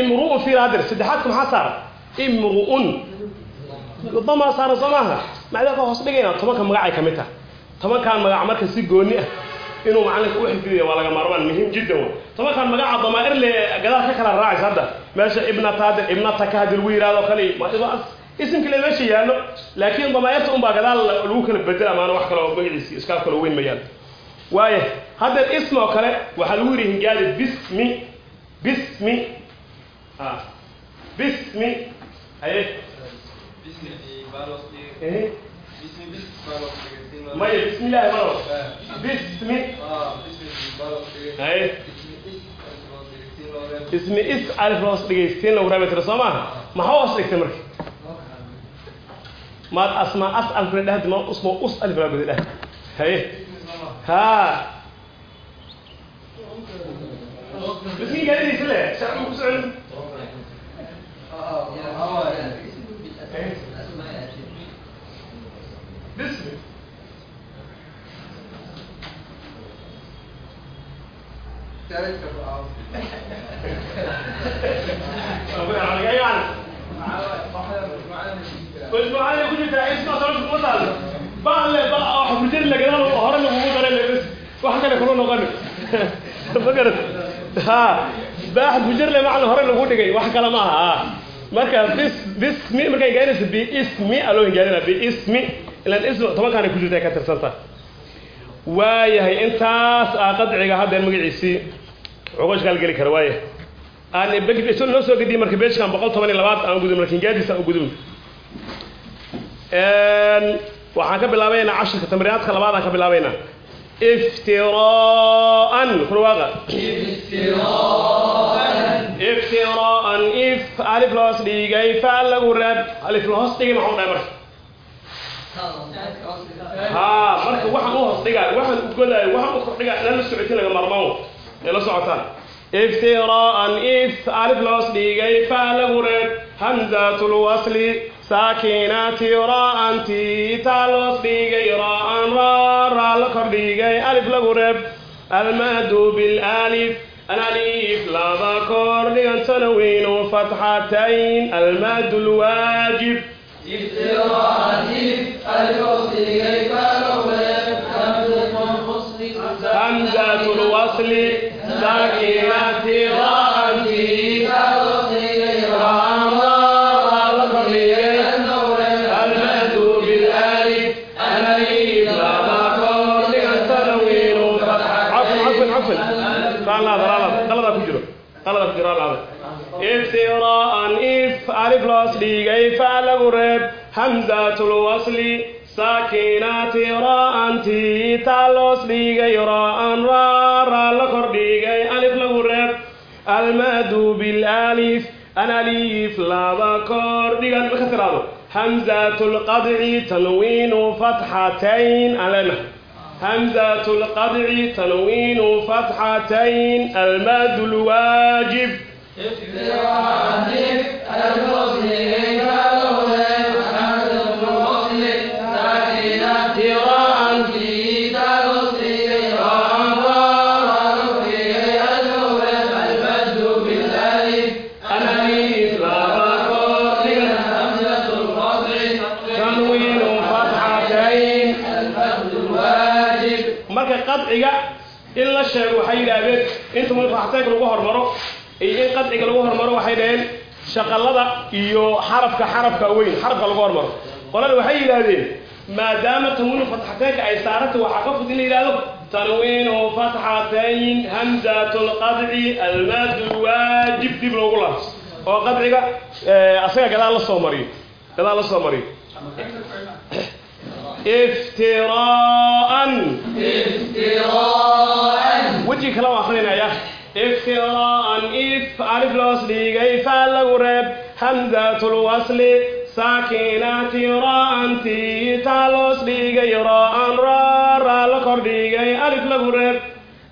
Imru'un fiir hadir. Saddexaadka maxaa saaran? Imru'un. Damaa saaran soo maaha? Macdaa ka hoos dhigayna tobankan magacay ka mid tahay. Tobankan magac marka si gooni ah inuu macalinka u xifdiyo waa laga maarmaan muhiim jiddan wa tobankan magaca damaa'ir le gadaal ka kala raacaysa hadda. Meesha ibnata hadir ibnataka haddii lagu yidhahdo kale isimka lamaesha yaallo laakiin damaayarta unbaa gadaal lagu kala bedela maana wax kaleo magaciisi iskaal kalo weyn mayaan. Waayo haddeer ism oo kale waxaa lagu yidhi hingaadi bismi bismi bismi haye. Maya bismillahi maro bismi haye. Ismi is alif loos dhegaystiinlagu rabetra soo maaha maxa hoos dhigtay marka? maad asmaa asal kule dhahdi maad usmo us alif laa guda dhahdi haye. Ha. مسكين قال لي سلة شرح مسعود بسم ثالث اسمع كل بتاع اسمع صوت المثل بقى لا بقى واحد مدير اللي جانا له هرم ابو مدير اللي بس واحد كده كلنا غني فكرت ها واحد مدير اللي معنا هرم ابو دغاي واحد كلام ها marka bis bismi markay gaaraysa bi ismi aloo gaarina bi ismi ilan ismi toban kaan ku jirta ka tirsanta waayahay intaas aa qadciga hadda magaciisii cuqosh kala geli kara waaye aan begi isu noo soo gediye marka beeshkan boqol toban iyo labaad aan gudub marka gaadiisa aan gudub waxaan ka bilaabaynaa casharka tamriyaadka labaad aan ka bilaabaynaa. Iftiraan kurwaaqa iftiraan. If alif loos dhigay fa lagu reeb alif loos dhigay maxuu dhahay marka? Haa marka waxaan u hoos dhigaa waxaan u godaayo waxaan u kordhigaa inaan la socotin laga marmaan ee la socotaan iftiraan if alif loos dhigay fa lagu reeb hamzatul wasli saakinaati raa'anti taa loos dhigay raa'an raa raa la kordhigay alif lagu reeb almaadu bilaalif alif laba kordhigan tanwiinu fatxatayn almaadu lwaajib همزة الوصل ساكنة راءتي المد بالالف الالف لا مقر التنوين عفوا عفوا عفوا قال هذا غلط غلط كجرو غلط كجرو هذا افتراء اف الف لاس ديغي فعل غرب همزة الوصل saakinaati raa'anti taa loos dhigay raa'an raa raa la kor dhigay alif lagu reeb almaadu bilaalif an alif laba kor dhigan ma ka tiraado hamzatu lqadci tanwiinu fatxatayn alena همزة القطع تنوين فتحتين المد الواجب الألف inta mutaxteeg lagu hormaro iyo in qadciga lagu hormaro waxay dhaheen shaqalada iyo xarafka xarafka weyn xarafka lagu hormaro. Qolada waxay yidhaahdeen maadaama tanwiinu fatxateenka ay saaranta waxaa ka fud in la yidhahdo tanwiinu fatxatayn hamzatu lqadci almaadu waajib dib loogu laabto. Oo qadciga asaga gadaal la soo mariyo gadaal la soo mariyo [CLEARS THROAT] افتراء وجهي كلام اخرين يا افتراء اف الف لوس ديغي فالغ رب همزه الوصل ساكنات راء تي تالوس ديغي راء را را لكر ديغي الف لغ رب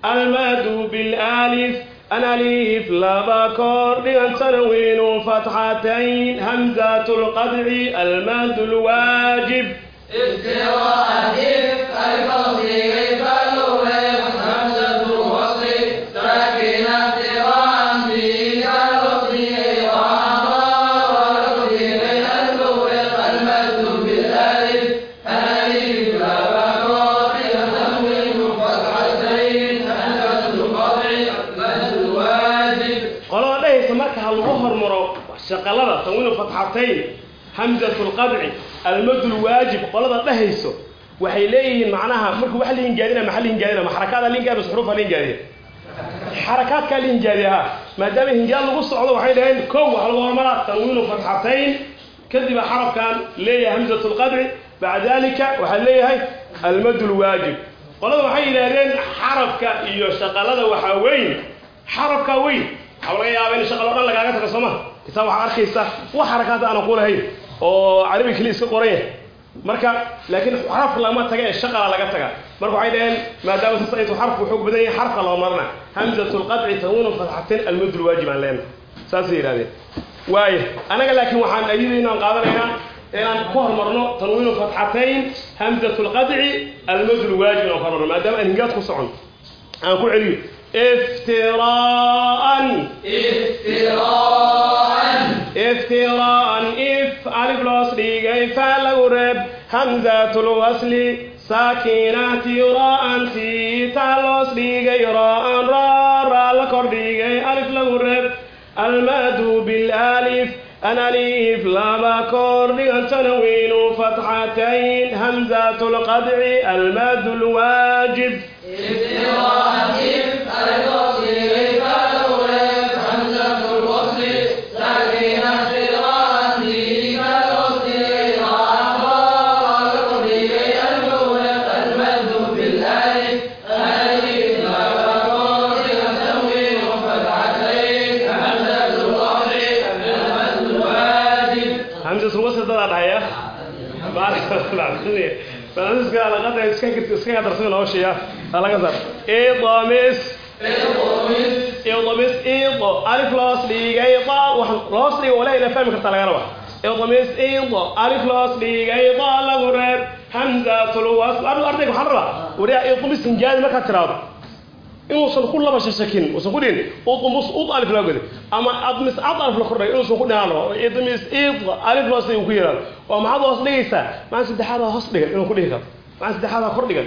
المد بالالف أنا أليف لبا كوردي تنوين فتحتين همزة القدع المد الواجب qolada tanwiinu fatxatayn hamzatu lqadci almadu lwaajib qolada dhehayso waxay leeyihiin macnaha marka waxa la hingaadina maxa la hingaadina ma xarakaada la hingaadina xuruufa la hingaadiya xarakaadkaa la hinjaadi ahaa maadaama hinjaad lagu socdo waxay dhaheen kow waxa lagu hormaraa tanwiinu fatxatayn kadiba xarafkan leeyahay hamzatu lqadci bacda dalika waxaa leeyahay almadu lwaajib qolada waxay yidhaahdeen xarafka iyo shaqalada waxaa weyn xarafka weyn. Waxaa laga yaaba in shaqalo dhan lagaaga tago sooma kitaab waxaa arkaysa wax xarakaad aana ku lahayn oo carabi keliya iska qoran yahay marka laakiin xaraf lama taga ee shaqala laga taga. Marka waxay dhaheen maadaama saas aytu xarafku xoog badan yahay xarafka loo marna hamzatu lqadci tanwiinu fatxatain almadu lwaajib aan leenahay. Saasay yidhahdeen waayo anaga laakiin waxaan ayadayna aan qaadanaynaa inaan ku hormarno tanwiinu fatxatayn hamzatu lqadci almadu lwaajib inaan ku hormarno maadaama aan hingaad ku socon. Aan ku celiyo iftiraan iftiraan if alif loos dhigay faa lagu reeb hamzatulwasli saakinati ra'anti taa loos dhigay ra'an raa raa la kor dhigay alif lagu reeb almadu bilalif analif laba kor dhigan tanwiinu fatxatayn hamzatulqadci almadu lwaajib hamzatulwasli dadaa dhahaya iskaga darsan hawshaya laga sar idamis idamis ido alif loos dhigay loos dhigay wala ina fahmi kartaa laga raba idamis ido alif loos dhigay da lagu reeb hamzatul wasl. Ardayga waxaa rabaa wariyaa idamis hinjaadi markaad tiraado. Inuusan ku laba shashakin uusan ku dhihin. Udmus ud alif loo goday ama admis ad alif la kordhay inuusan ku dhihaan rabo idmis id alif loos uu ku yiraahdo oo maxaad hoos dhigaysaa? Macna saddexaad hoos dhigan inuu ku dhihi karo macna saddexaad kor dhigan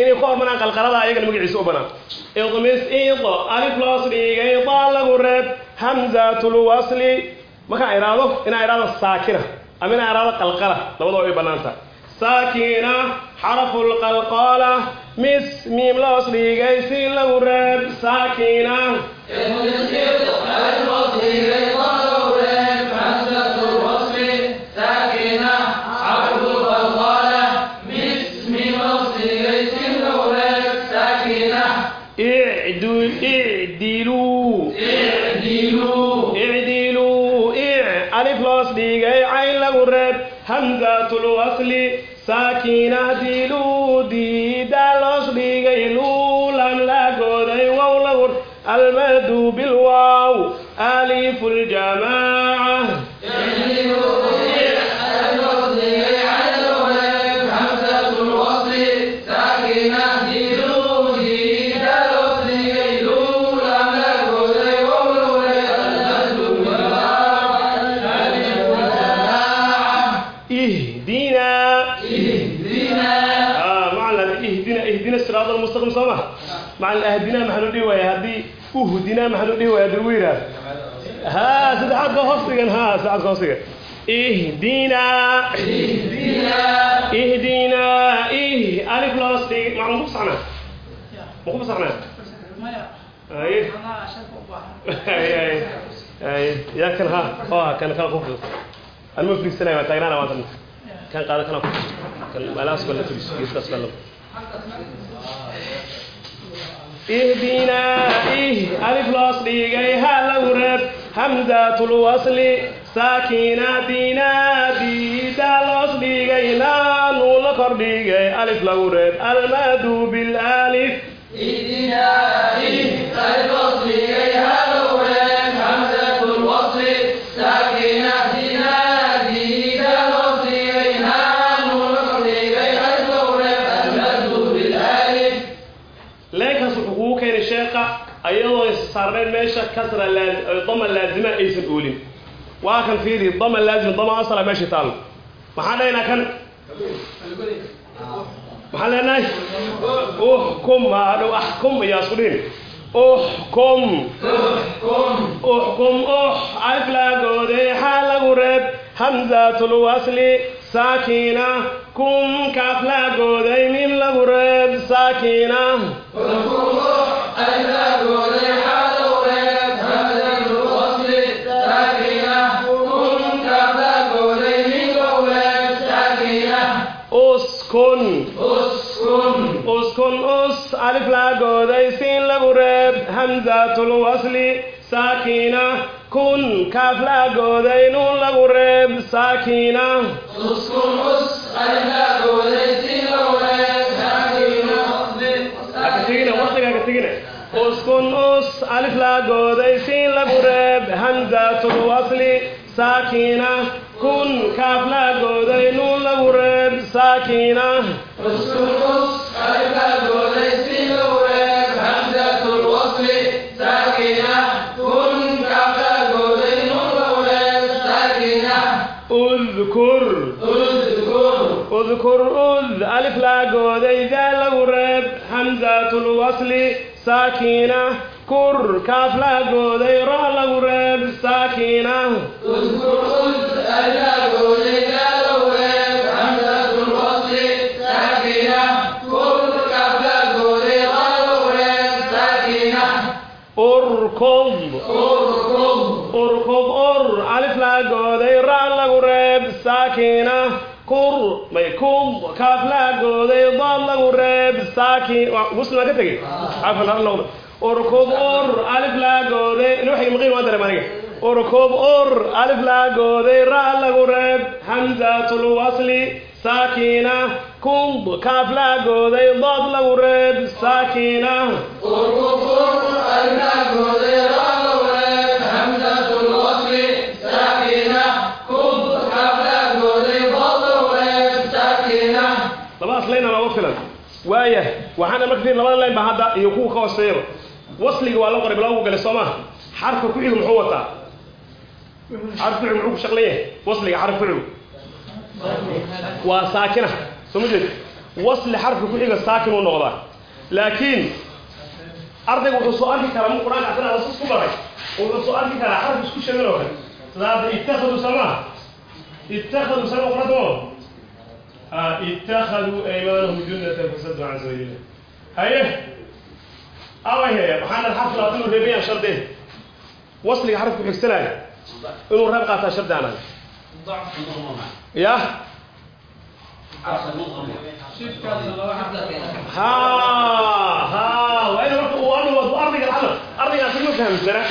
inay ka hormaraan qalqalada ayagana magaciisa u banaan. Idmis ido alif loos dhigay daa lagu reeb hamzatul wasli. Markaan iraado inaan iraado saakina. Ama inaan iraado qalqala labadoo ay banaanta saakina xaraful qalqala. Mis miim loos dhigay si lagu reeb saakina همزة الوصل ساكنة ديلو دي دالوس ديغي لو لم لغودي واو لغر المد بالواو ألف الجماعة macal ahdinaa maxaa loo dhihi waaya? Haddii uhudinaa maxaa loo dhihi waaya haddii lagu yidhaahdo? Ha saddexaadka hoostigan. Ha saddexaadka hoostigan. Ihdinaa ihdinaa ih alif loos dhig macal maku fasaxnaa maku fasaxnaa yaa kan ha. Oo kan kala ku anma firiisanaya waa taagnaana waa kan kan qaada kana ku kan alaas baa la firiis geeskaas baa la ihdinaa ih alif loos dhigay halagu reeb hamzatul wasli saakina dinaa diidaa loos dhigay naanu la kordhigay alif lagu reeb almaadu bilaalif ihdinaa ih alif loos dhigay ayadoo saarnayn meesha kasra dama laazima aysan oolin. Waa kan fiiri dama laazim dama asala meesha taalo maxaan dhahaynaa kan? Maxaan leenahay uxkum maadhow axkum ayaa isku dhihin. Uxkum uxkum ux alif laagooday xaa lagu reeb. Hamzatul wasli saakina. Kum kaaf min lagu reeb saakina uskun us alif laagooday siin lagu reeb hamzatul wasli saakina kun kaaf laagooday nuun lagu reeb tegina uskun us alif laagooday siin lagu reeb hamzatul wasli saakina kun kaaf laagooday nuun lagu reeb saakina. Udkur ud alif laagooday daa lagu reeb hamzatul wasli saakina. Kur kaaf laagooday ra lagu reeb saakina urkub ur alif ur alif laagooday waxay maqin waan dareem aniga urkub ur alif laagooday ra lagu reeb. Hamzatul wasli saakina kum kaaf laagooday daad lagu reeb saakina ugu waaya waxaana marka fiir labada layn ba hadda iyo kuwa ka hooseeyaba wasliga waa la qoray bilawgu galay soo maha xarfka ku-xigu muxuu wataa carab ficil muxuu ku wasliga carab ficilu waa saakina soo ma jeed? Wasli xarfi ku saakin u noqdaa. Laakiin ardayga wuxuu soo arki karaa mu qur'aanka asana soo arki karaa xarfi isku sheegan oo kale? Salaada ittakadu sama. Ittakadu sama ha ittakaduu wasliga xarfi ku inuu reeb qaataa shardi ya? Hadal ardaygaasi ma fahamsana.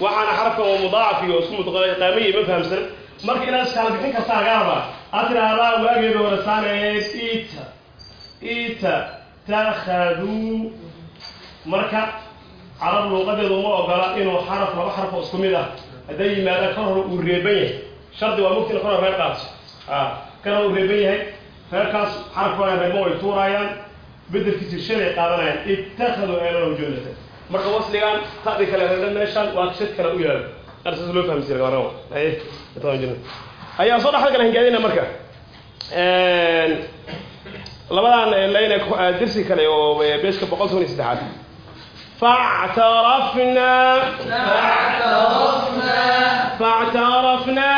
Waxaana xarafka oo mudaacaf iyo isku mutaqaamiya ma fahamsana marka inaad iskaala bixin kartaa laga rabaa aad tidhaahdaa waageeda wada saaneed ita ita takhaduu marka carab luuqadeedu uma ogola inuu xaraf laba xaraf oo isku mid ah hadday yimaadaan kan hore uu reeban yahay shardi waa mugtina kan hore reer qaadso a kan hore uu reeban yahay reerkaas xarafkooda reeban way tuuraayaan bedelkiisa shalay qaadanayaan ittakhaduu eemanahu jannata marka wasligan tadi kale reeban meeshaan waa shad kale u yaalo arsaas loo fahamsiya laga warrama aye ittakhaduu jannata ayaa soo dhaxal kala hingaadina marka labadan layna dirsi kale oo beeska boqol toban iyo saddexaad فاعترفنا. فاعترفنا. فاعترفنا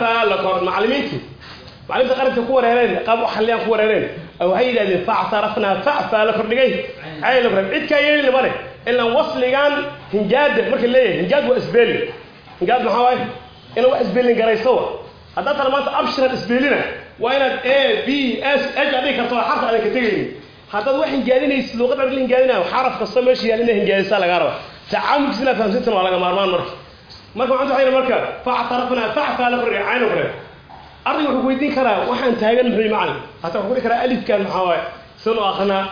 فلكر معلمينتي معلمta qaranka ku wareereen qaab u xalliyaan ku wareereen waxay yidhahdeen faactarafnaa facfaa la kordhigay ay la kordhigay cid kaa yeeli lama leh ilaan wasligan hinjaada marka leeyahay hinjaad waa isbeelin hinjaad maxaa waaye inaan wax isbeelin garayso wa haddaad tala maanta abshiran isbeelina waa inaad a b s h haddaad wax hingaadinaysid luuqad arg la hingaadinayo xaraf kasta meesha yaal inay hingaadisaa lagaa raba tacaamulkiis inaad fahamsantan waa laga maarmaan marka marka waxaan taxayna marka factarafnaa facfaa la farga cayn kale ardayga wuxuu weydiin karaa waxaan taagan muxuu macallin hata wuxuu dhihi karaa alifkan maxaa waaye sanu akhnaa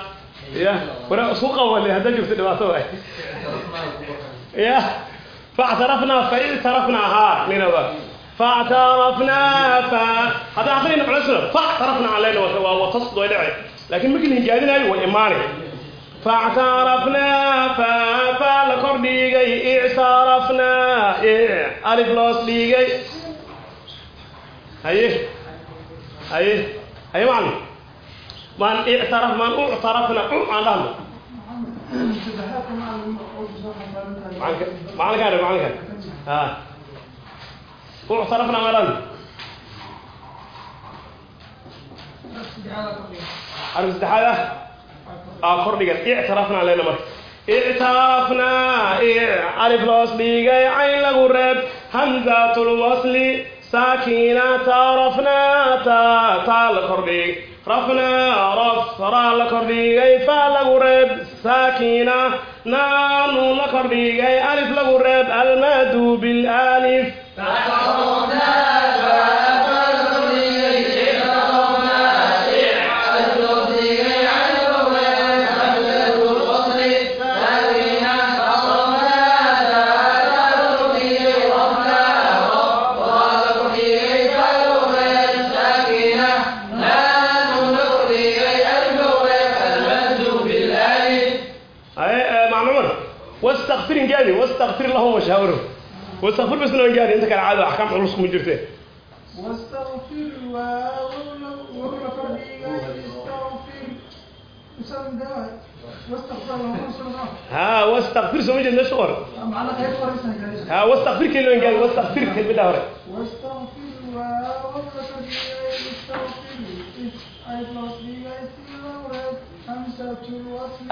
ya wara isku qawale haddaad joogto dhibaato waaye ya factarafnaa fa ictarafnaa haa ninaba factarafnaa fa haddaa aqrinayna culeys factarafnaa aan leenahay waa watasdu ay dhacay ودعي لكن مثل هجادنا وإيماني فاعترفنا ف فالكور ديغي اعترفنا إيه. ألف لوس ديغي هاي haye haye macalin maan ictaraf maan uctarafna u aan dhahno macalinka macalinkaan macalinkaan ha uctarafna maan dhahno xarfi saddexaad ah. Aa kor dhigan ictarafnaa leena marka. Ictarafnaa alif loos dhigay cayn lagu reeb. Hamzatulwasli saakina taarafnaa taa la kordhig rafnaa raf raa la kordhigay faa lagu reeb. Saakina naanu la kordhigay alif lagu reeb. Almadu bilaalif shaawiro wastaghfir bas loo gaari inta kale caado axkaam culus kuma jirtee واستغفر وقل ربي استغفر ها واستغفر سمجد ليش ورا ها واستغفر كلمة قال واستغفر كلمة ورا واستغفر وقل ربي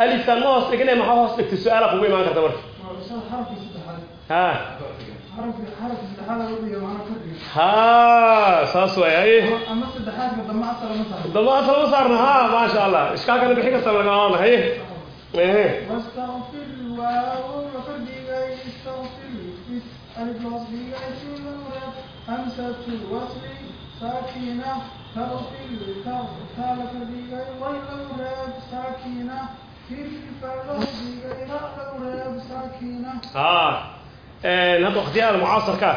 ألف تنوص لكن ما هو أصلك السؤال أقوى ما أنت تمر استحال ها حرف حرف استحال وبيه معنا فريق ها ساس واي اما استحال قدام عصر مثلا دما اصلا صارنا ها ما شاء الله ايش كان بحكي اصلا لنا هي ايه واستغفر وولا فريقا استغفر ألف بلس بي اي سي لو خمسة الوصل ساكنة تغفر تغفر فريقا ويل ساكنة في الفرد غير ساكنة ها een hadda waqtiyaha mucaasarka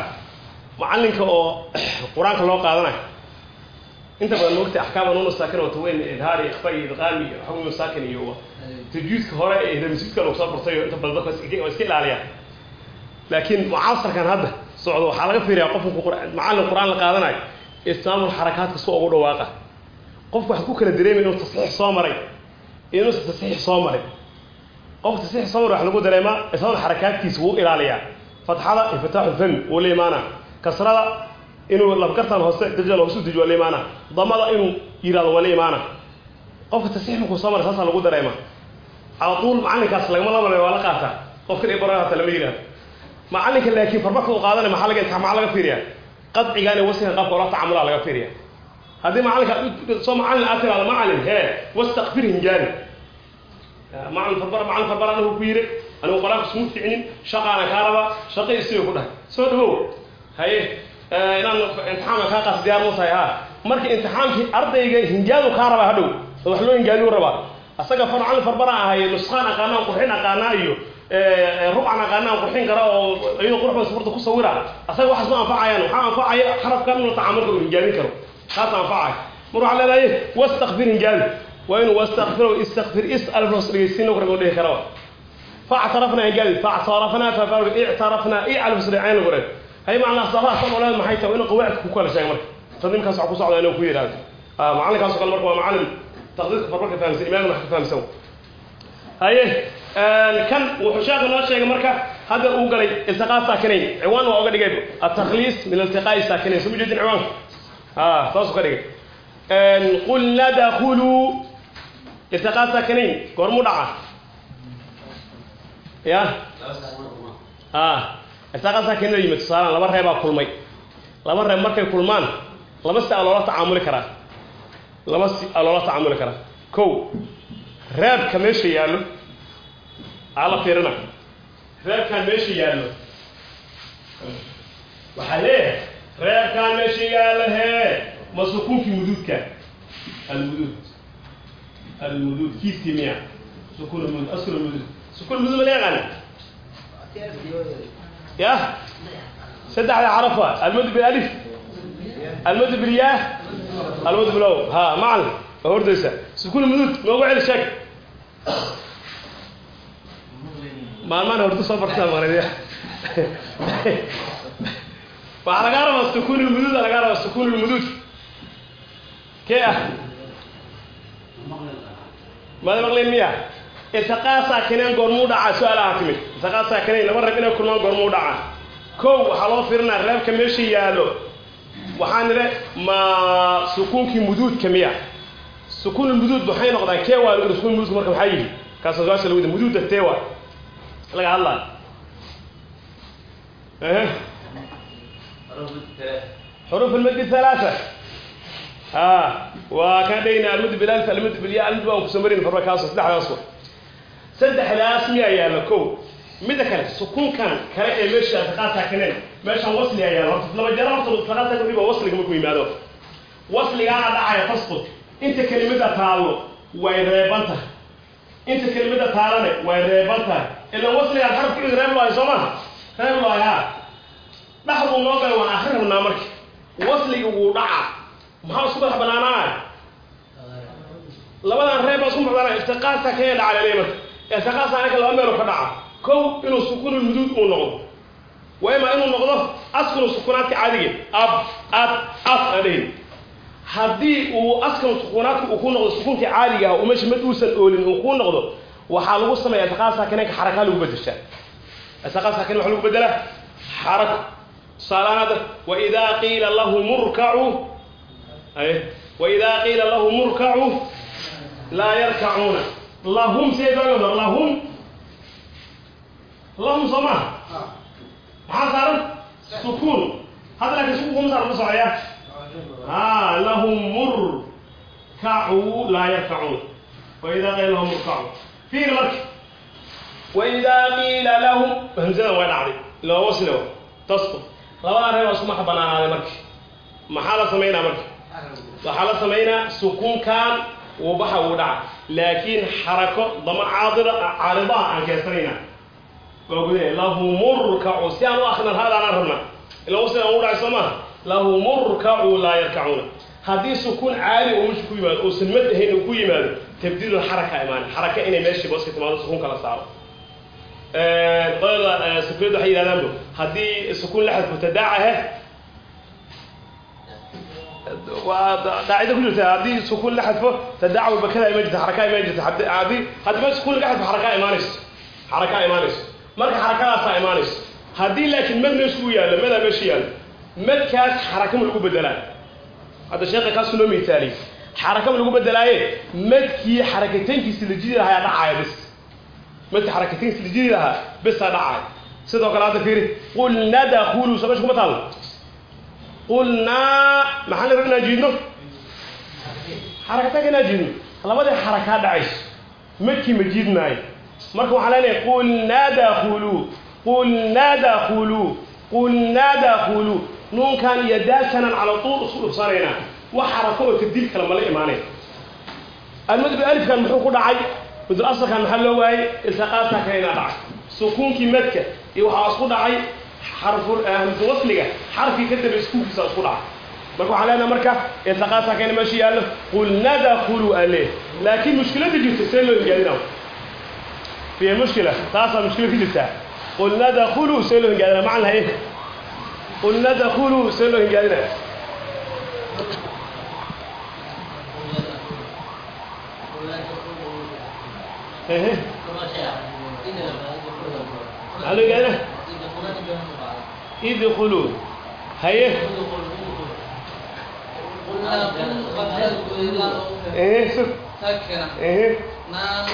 macalinka oo [COUGHS] quraanka loo qaadanayo inta badan moogta axkaam nuun saakin oo taweyn idhaari ikhfay idqaami xukm saakin iyo tajwiidka hore ee ramsiidka lagu soo bartay inta badan dadka iska iska ilaaliya. Laakiin mucaasarkan hadda socdo waxaa laga fiiriyaa qofku quraan macallin quraan la qaadanayo islaamul xarakaadka soo ugu dhawaaqa. Qofku waxa ku kala dareemay inuu tasxiix soo maray inuu tasxiix soo maray. Qof tasxiix soo maray waxa lagu dareemaa islaamul xarakaadkiisa wuu ilaaliyaa fatxada infataaxu fami uu la imaanaa. Kasrada inuu labkartan hoose dajal hoosu deji waa la imaana damada inuu yidhahdo waa la imaana qofka tasxiix markuu soo mara saasaa lagu dareema. Caladuul macalinkaas lagama la malmay waa la qaataa qofkan ay baran lama yidhahdo macalinka laakiin farbarka u qaadana maxaa laga maxaa laga fiiriya qadcigaan wasinka qaabka ola tacamulaa laga fiiriya haddii macalinka soo macallin aad tiraada macallin hee wastaqfirhim jaani. Macallin farbara macallin farbara anagu ku yidhi anigu qolaanka suu ficnin shaqaana kaa raba shaqa isiga ku dhahay. Soo dhawow haye eh, inaan imtixaanka kaa qaas diyaar ma tahay ha marka imtixaankii ardayga hinjaadu kaa rabaa hadhow oo wax loo hinjaadiyu rabaa. Asaga farcan farbara ahaye nusqaan aqaanaan qurxin aqaanaa iyo eh, rucan aqaanaan qurxin kara oo iyadoo qurxba safarta ku sawira. Asaga waxaas ma anfacayaan waxaa anfacaya xarafkan inuu tacamulka uu hinjaabin karo. Kaas anfacaya mar waxaa leedahay wastakfir hinjaabi waa inuu wastakfir istakfir is alfos dhegeysiin rag dhihi kara factarafna gal factarafna ictarafna i alfsreeceen lagu reg hay macnaa sabaha sab oleed maxay tahay ina qawaacid ku kala sheeg marka tadlimkaas wax ku socdaa inuu ku yidhaahdo macalinkaas o kale marka waa macalim taqdiirka farbarka fahamsan imaamna wax ka fahamsan haye kan wuxuu sheekhu noo sheegay marka hadda uu galay iltiqaa saakinayn ciwaan waa oga dhigay atakliis min iltiqaa'i saakinayn soo ujeedin ciwaanka ha saasuu ka dhigay qulna dakuluu iltiqaa saakinayn goormuu dhaca ya ah iltiqaa saakinayn yimid saaran laba reeb baa kulmay laba reeb markay kulmaan laba si loola tacaamuli karaa laba si loola tacaamuli karaa kow reebka meesha yaallo ala fiirina reebkan meesha yaallo waxaa leeyahay reebkan meesha yaallo hee ma sukuunkii muduudka almuduud almuduud kiiskii miya sukun almuduud askul almuduud sukun almuduud ma la yaqaana ya saddexda carafa almadu bilalif almadu bilyaah almadu bilow ha macalin waa hordaysa sukun almuduud noogu celi sheeg maalmaan horta soo bartaa maqlaya waxaa lagaa rabaa sukuun lmuduud lagaa rabaa sukuun lmuduud kee ah mada miya isaqaasaa keneen goormuu dhacaa su'aalaha timid. Isaqaasaa keneen laba reeb inay kulmaan goormuu dhacaa kow waxaa loo fiirinaa reebka meesha yaallo. Waxaa nidhe ma sukuunkii muduudka miya. Sukuunulmuduud waxay noqdaan kewa la sukun muduudka marka maxaa yihi kaasa su'aasha lagu muduudda tewa laga hadlaayo xuruuf almadi halaasa a waa kaan dhayna almad bilaalf almad bilya almad baan kuso marin farba kaaso saddexdaas saddexdaas miyaa yaalla kow. Mida kale sukuunkan kale ee meesha iltiqaad saakinen meeshaan wasligaa yaalla horta. Laba jeer horta wasliga markuu yimaado. Wasligaana dhacaya fasqud inta kelimada taallo way reeban tahay. Inta kelimada taalane way reeban tahay. Ilan wasligaan xarafka in reeb lahay soo maha reeb lahay ha dhaxduu noo galay waan akhri rabnaa marka. Wasliga wuu dhaca maxaa isku madax banaanaanay labadan reeb baa isku madax banaanay iltiqaad saakine dhaca marka ee shaqaas anaga laba meelu ka dhaca. Kow inuu sukuunulmuduud uu noqdo. Waa imaa inuu noqdo askanu sukuunaadka caadige ah? ab ab af aan dhehn haddii uu askanu sukuunaadka uu ku noqdo sukuunkii caadiga ah umeesha mid uusan oolin uu ku noqdo waxaa lagu sameeya ashaqaas sakineenka xarakaa lagu bedeshaa ashaqaas sakineen waxa lagu bedelaa xarako tusaalahaan waidaa qiila lahu murkacu waidaa qiila lahu murkacu laa yarkacuuna وإذا قيل لهم اركعوا لا يركعون لهم سيدنا لهم لهم صماء حصل سكون هذا لكن سكون صار بصعية آه لهم مركعوا لا يركعون وإذا قيل لهم اركعوا في المرك وإذا قيل لهم همزة وين عري لو وصلوا تسقط labada reeb waa isku maxa banaanaaday marka maxaa la samaynaa marka waxaa la samaynaa sukuunkan wuu baxa wuu dhaca laakiin xarako dama caadira caaridaha aan keensanaynaa. Waa gudahe lahu murkacu si aan u akrinan haadaanaan rabna ila wasi aan u dhacay soo maaha lahu murkacu laa yarkacuuna. Haddii sukuun caali uu meesha ku yimaado uusan mad ahayn uu ku yimaado tabdiilun xaraka imaan. Xaraka inay meeshii booska timaado sukuunka la saaro. Sufiyadu waxay yidhahdaanbo haddii sukuun la xadfo tadaacahe waa daacida ku jirta haddii sukuun la xadfo tadaaca bakada iman jirta xarakaa iman jirta haddii haddii ma sukuun laga xadfo xarakaa imaanayso xarakaa imaanayso marka xarakadaasaa imaanayso haddii laakiin mad meesha u yaallo madaa meesha yaallo madkaas xaraka ma lagu bedelaa hadda sheekha kaasuu noo miitaaliyey xaraka ma lagu bedelaaye madkii xarakataynkiisa la jidi lahaa yaa dhacaaya bis متى حركتين سلجي لها بس دعاي سيدو قال هذا فيري قلنا qulnaa maxaa la raba inaan jiidno xarakataga inaan jiidno labadii xarakaa dhacayso madkii ma jiid marka waxaa leenahay qulnaa dakuluu qulnaa dakuluu qulnaa dakuluu nuunkan iyo daasanaan cala tuul isu dhubsanaynaa wax xarako oo tabdiil kale ma la imaanay almadbu alifkan muxuu ku dhacay madul asalkan maxaa loo waayey iltiqaadkaa kale inaa dhacay sukuunkii madka iyo waxaa isku dhacay hamsu wasliga xarfkii ka dambeys kuukiisa isku dhaca marka waxaan leenaha marka iltiqaas halkayna meesha yaallo qul nadakulu ale laakiin mushkilada jirta see loo hingaadinaayo fiihi mushkila taasaa mushkila ka jirtaa qul nadakulu see loo hingaadinaa macna haye eh? qul nadakulu see loo hingaadinaya maxaa loo hingaadina ادخلوا هيا ايه شوف سكنة ايه نعم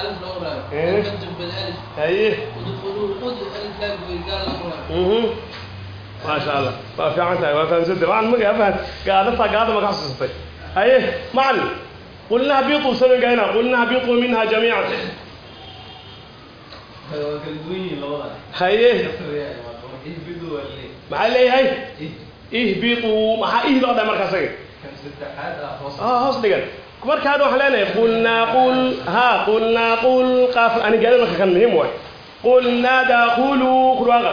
ألف لغة إيه. كتب بالألف هيا ودخلوا خذ ألف لاق وقال لغة اها ما شاء الله ما في عنها ما فهم زد طبعا ما قاعد قاعد قاعد ما قاعد صفي هيا معلم قلنا هبطوا سنة قلنا قلنا هبطوا منها جميعا هيا maxaa leeyahay ihbituu maxaa ih loo dhahay markaas aga ah hoos dhigan markaan waxaan leenahay qulnaa qul ha qulnaa qul qaaf ani gaada marka kan muhiim waay qulnaa dakhuluu kurwaaqa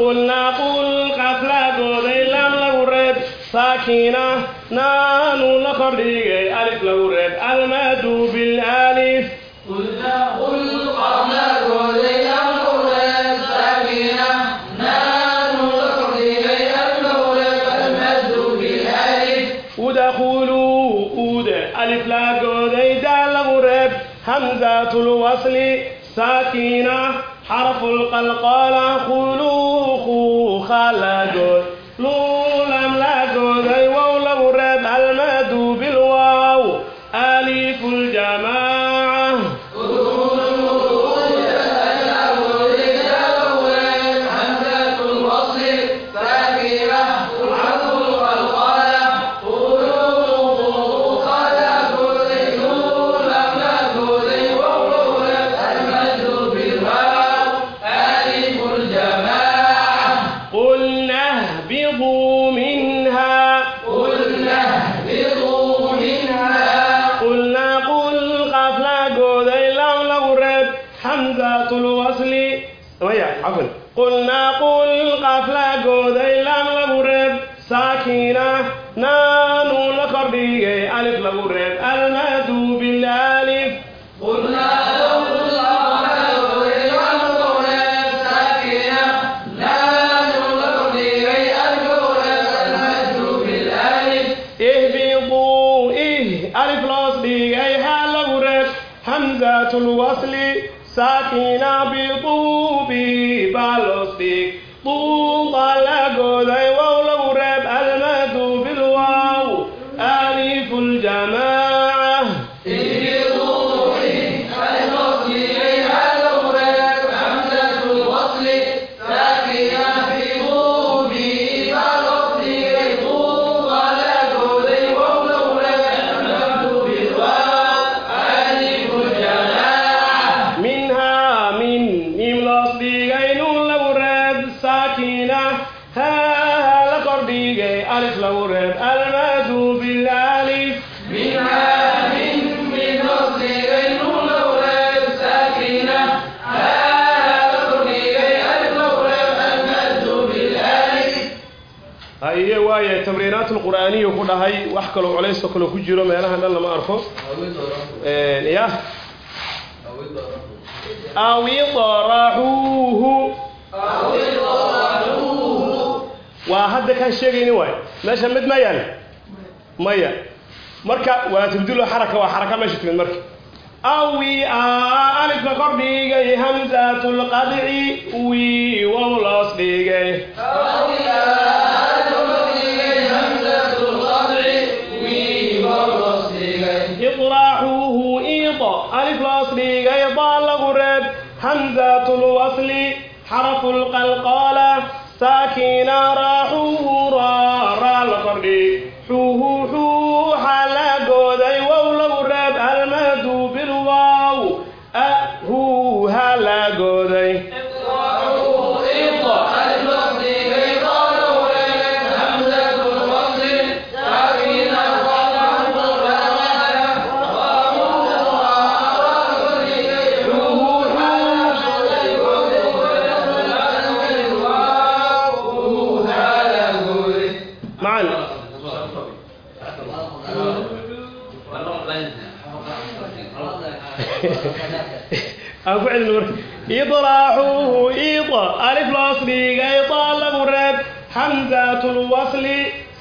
qulnaa qul qaaf laagooday lam lagu reeb saakina naanu la kordhigay alif lagu reeb almadu bilaalif أداة الوصل ساكنة حرف القلقالة خلوخ خلق نولم لك غيوه قلنا اهبطوا منها قلنا قل قفلا قودي لم لو رب حمزة الوصل ويا عفوا قلنا قل قفلا قودي لم لو رب ساكنة نانو لقردي ألف لو رب بطوبي lqur'aaniya ku dhahay wax kaloo culays oo kale ku jiro meelahan dhan lama arko. Ya? Aw idraxuuhu waa hadda kaan sheegayni waay. Meesha mid ma yaal maya. Marka waa tubdilo xaraka waa xaraka meesha timid marka. Awi alifka kor dhigay hamzatu lqadci wi wow loos dhigay aliflaasliga idaa lagu reeb hamzatu lwasli xarafu lqalqaala saakina raaxuhu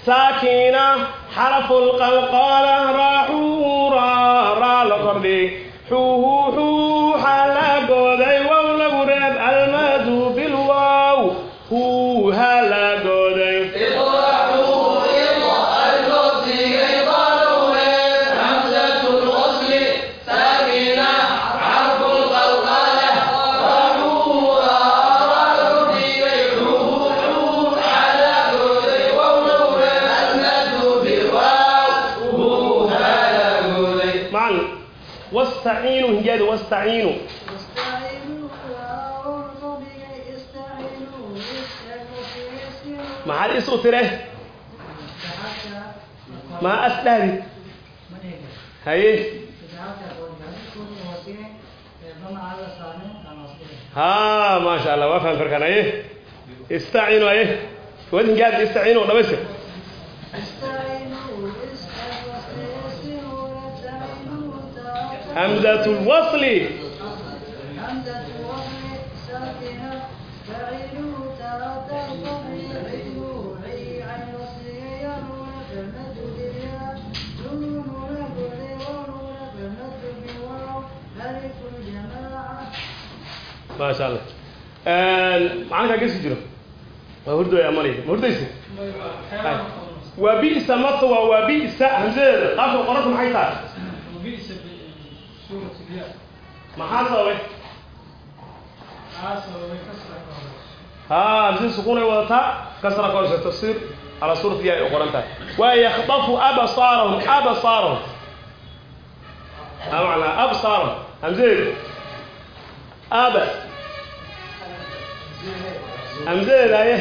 lwasli saakina xarafu lqalqala raaxuhu raa استعينوا نجاري واستعينوا. maxaad isu tire maa asdhahdid haye ha maasha allah waa fahmi karkaan haye istaciinu haye wadin gaad istaciinu dhamaystir همزة الوصل همزة الوصل ساكنة فعله تردى الضمير maasha allah eh, macalinkaa gees ku jiro waa hurdo. Ay amanaysa ma hurdaysa waa bisa mato waa waa bisa hamsadeeda qaabka qoranta maxay tahay maxaa sababay ha misin sukuunay wadataa kasra koorsa tafsiir ala suurat yahay u qoran tahay waa yakhdafu abasaarahum abasaarahum amacnaa absaarahum aba. Hamzeedaye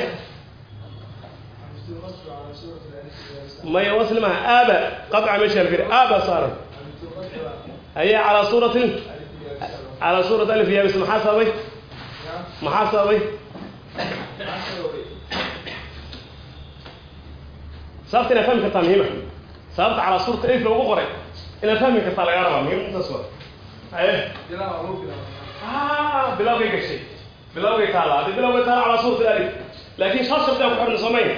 suurati على صورة ألف يا بس محاسبة محاسبة sababta inaad fahmi kartaa muhiima sababta calaa suurta alif loogu qoray inaad fahmi kartaa laga rabaa muhiim intaas waa aye ah bilawgay gashay bilawgay taala haddii bilawgay taala calaa suurta alif laakiin shaas shardiga ku xidhna samayn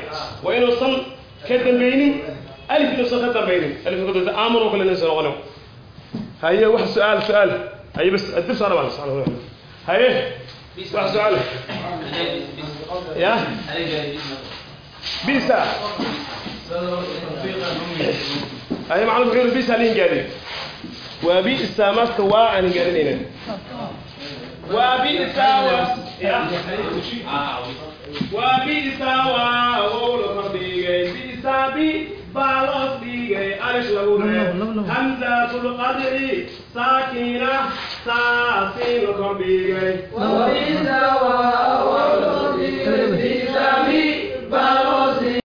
waa inuusan ka dambeynin alif inuusan ka dambeynin alif kadota aaman oo kale inaysan noqonin haye wax su-aal su-aal اي بس الدرس انا بعد سبحان الله هاي واحد سؤال يا بيسا هاي معلومة غير بيسا لين جاري وبئس مثوى ان جارينا وبئس وبئس وقول قضيه بئس بئس baa la dhigay arish lagu reeb hamdatul qadci saakina saasi la kordhigay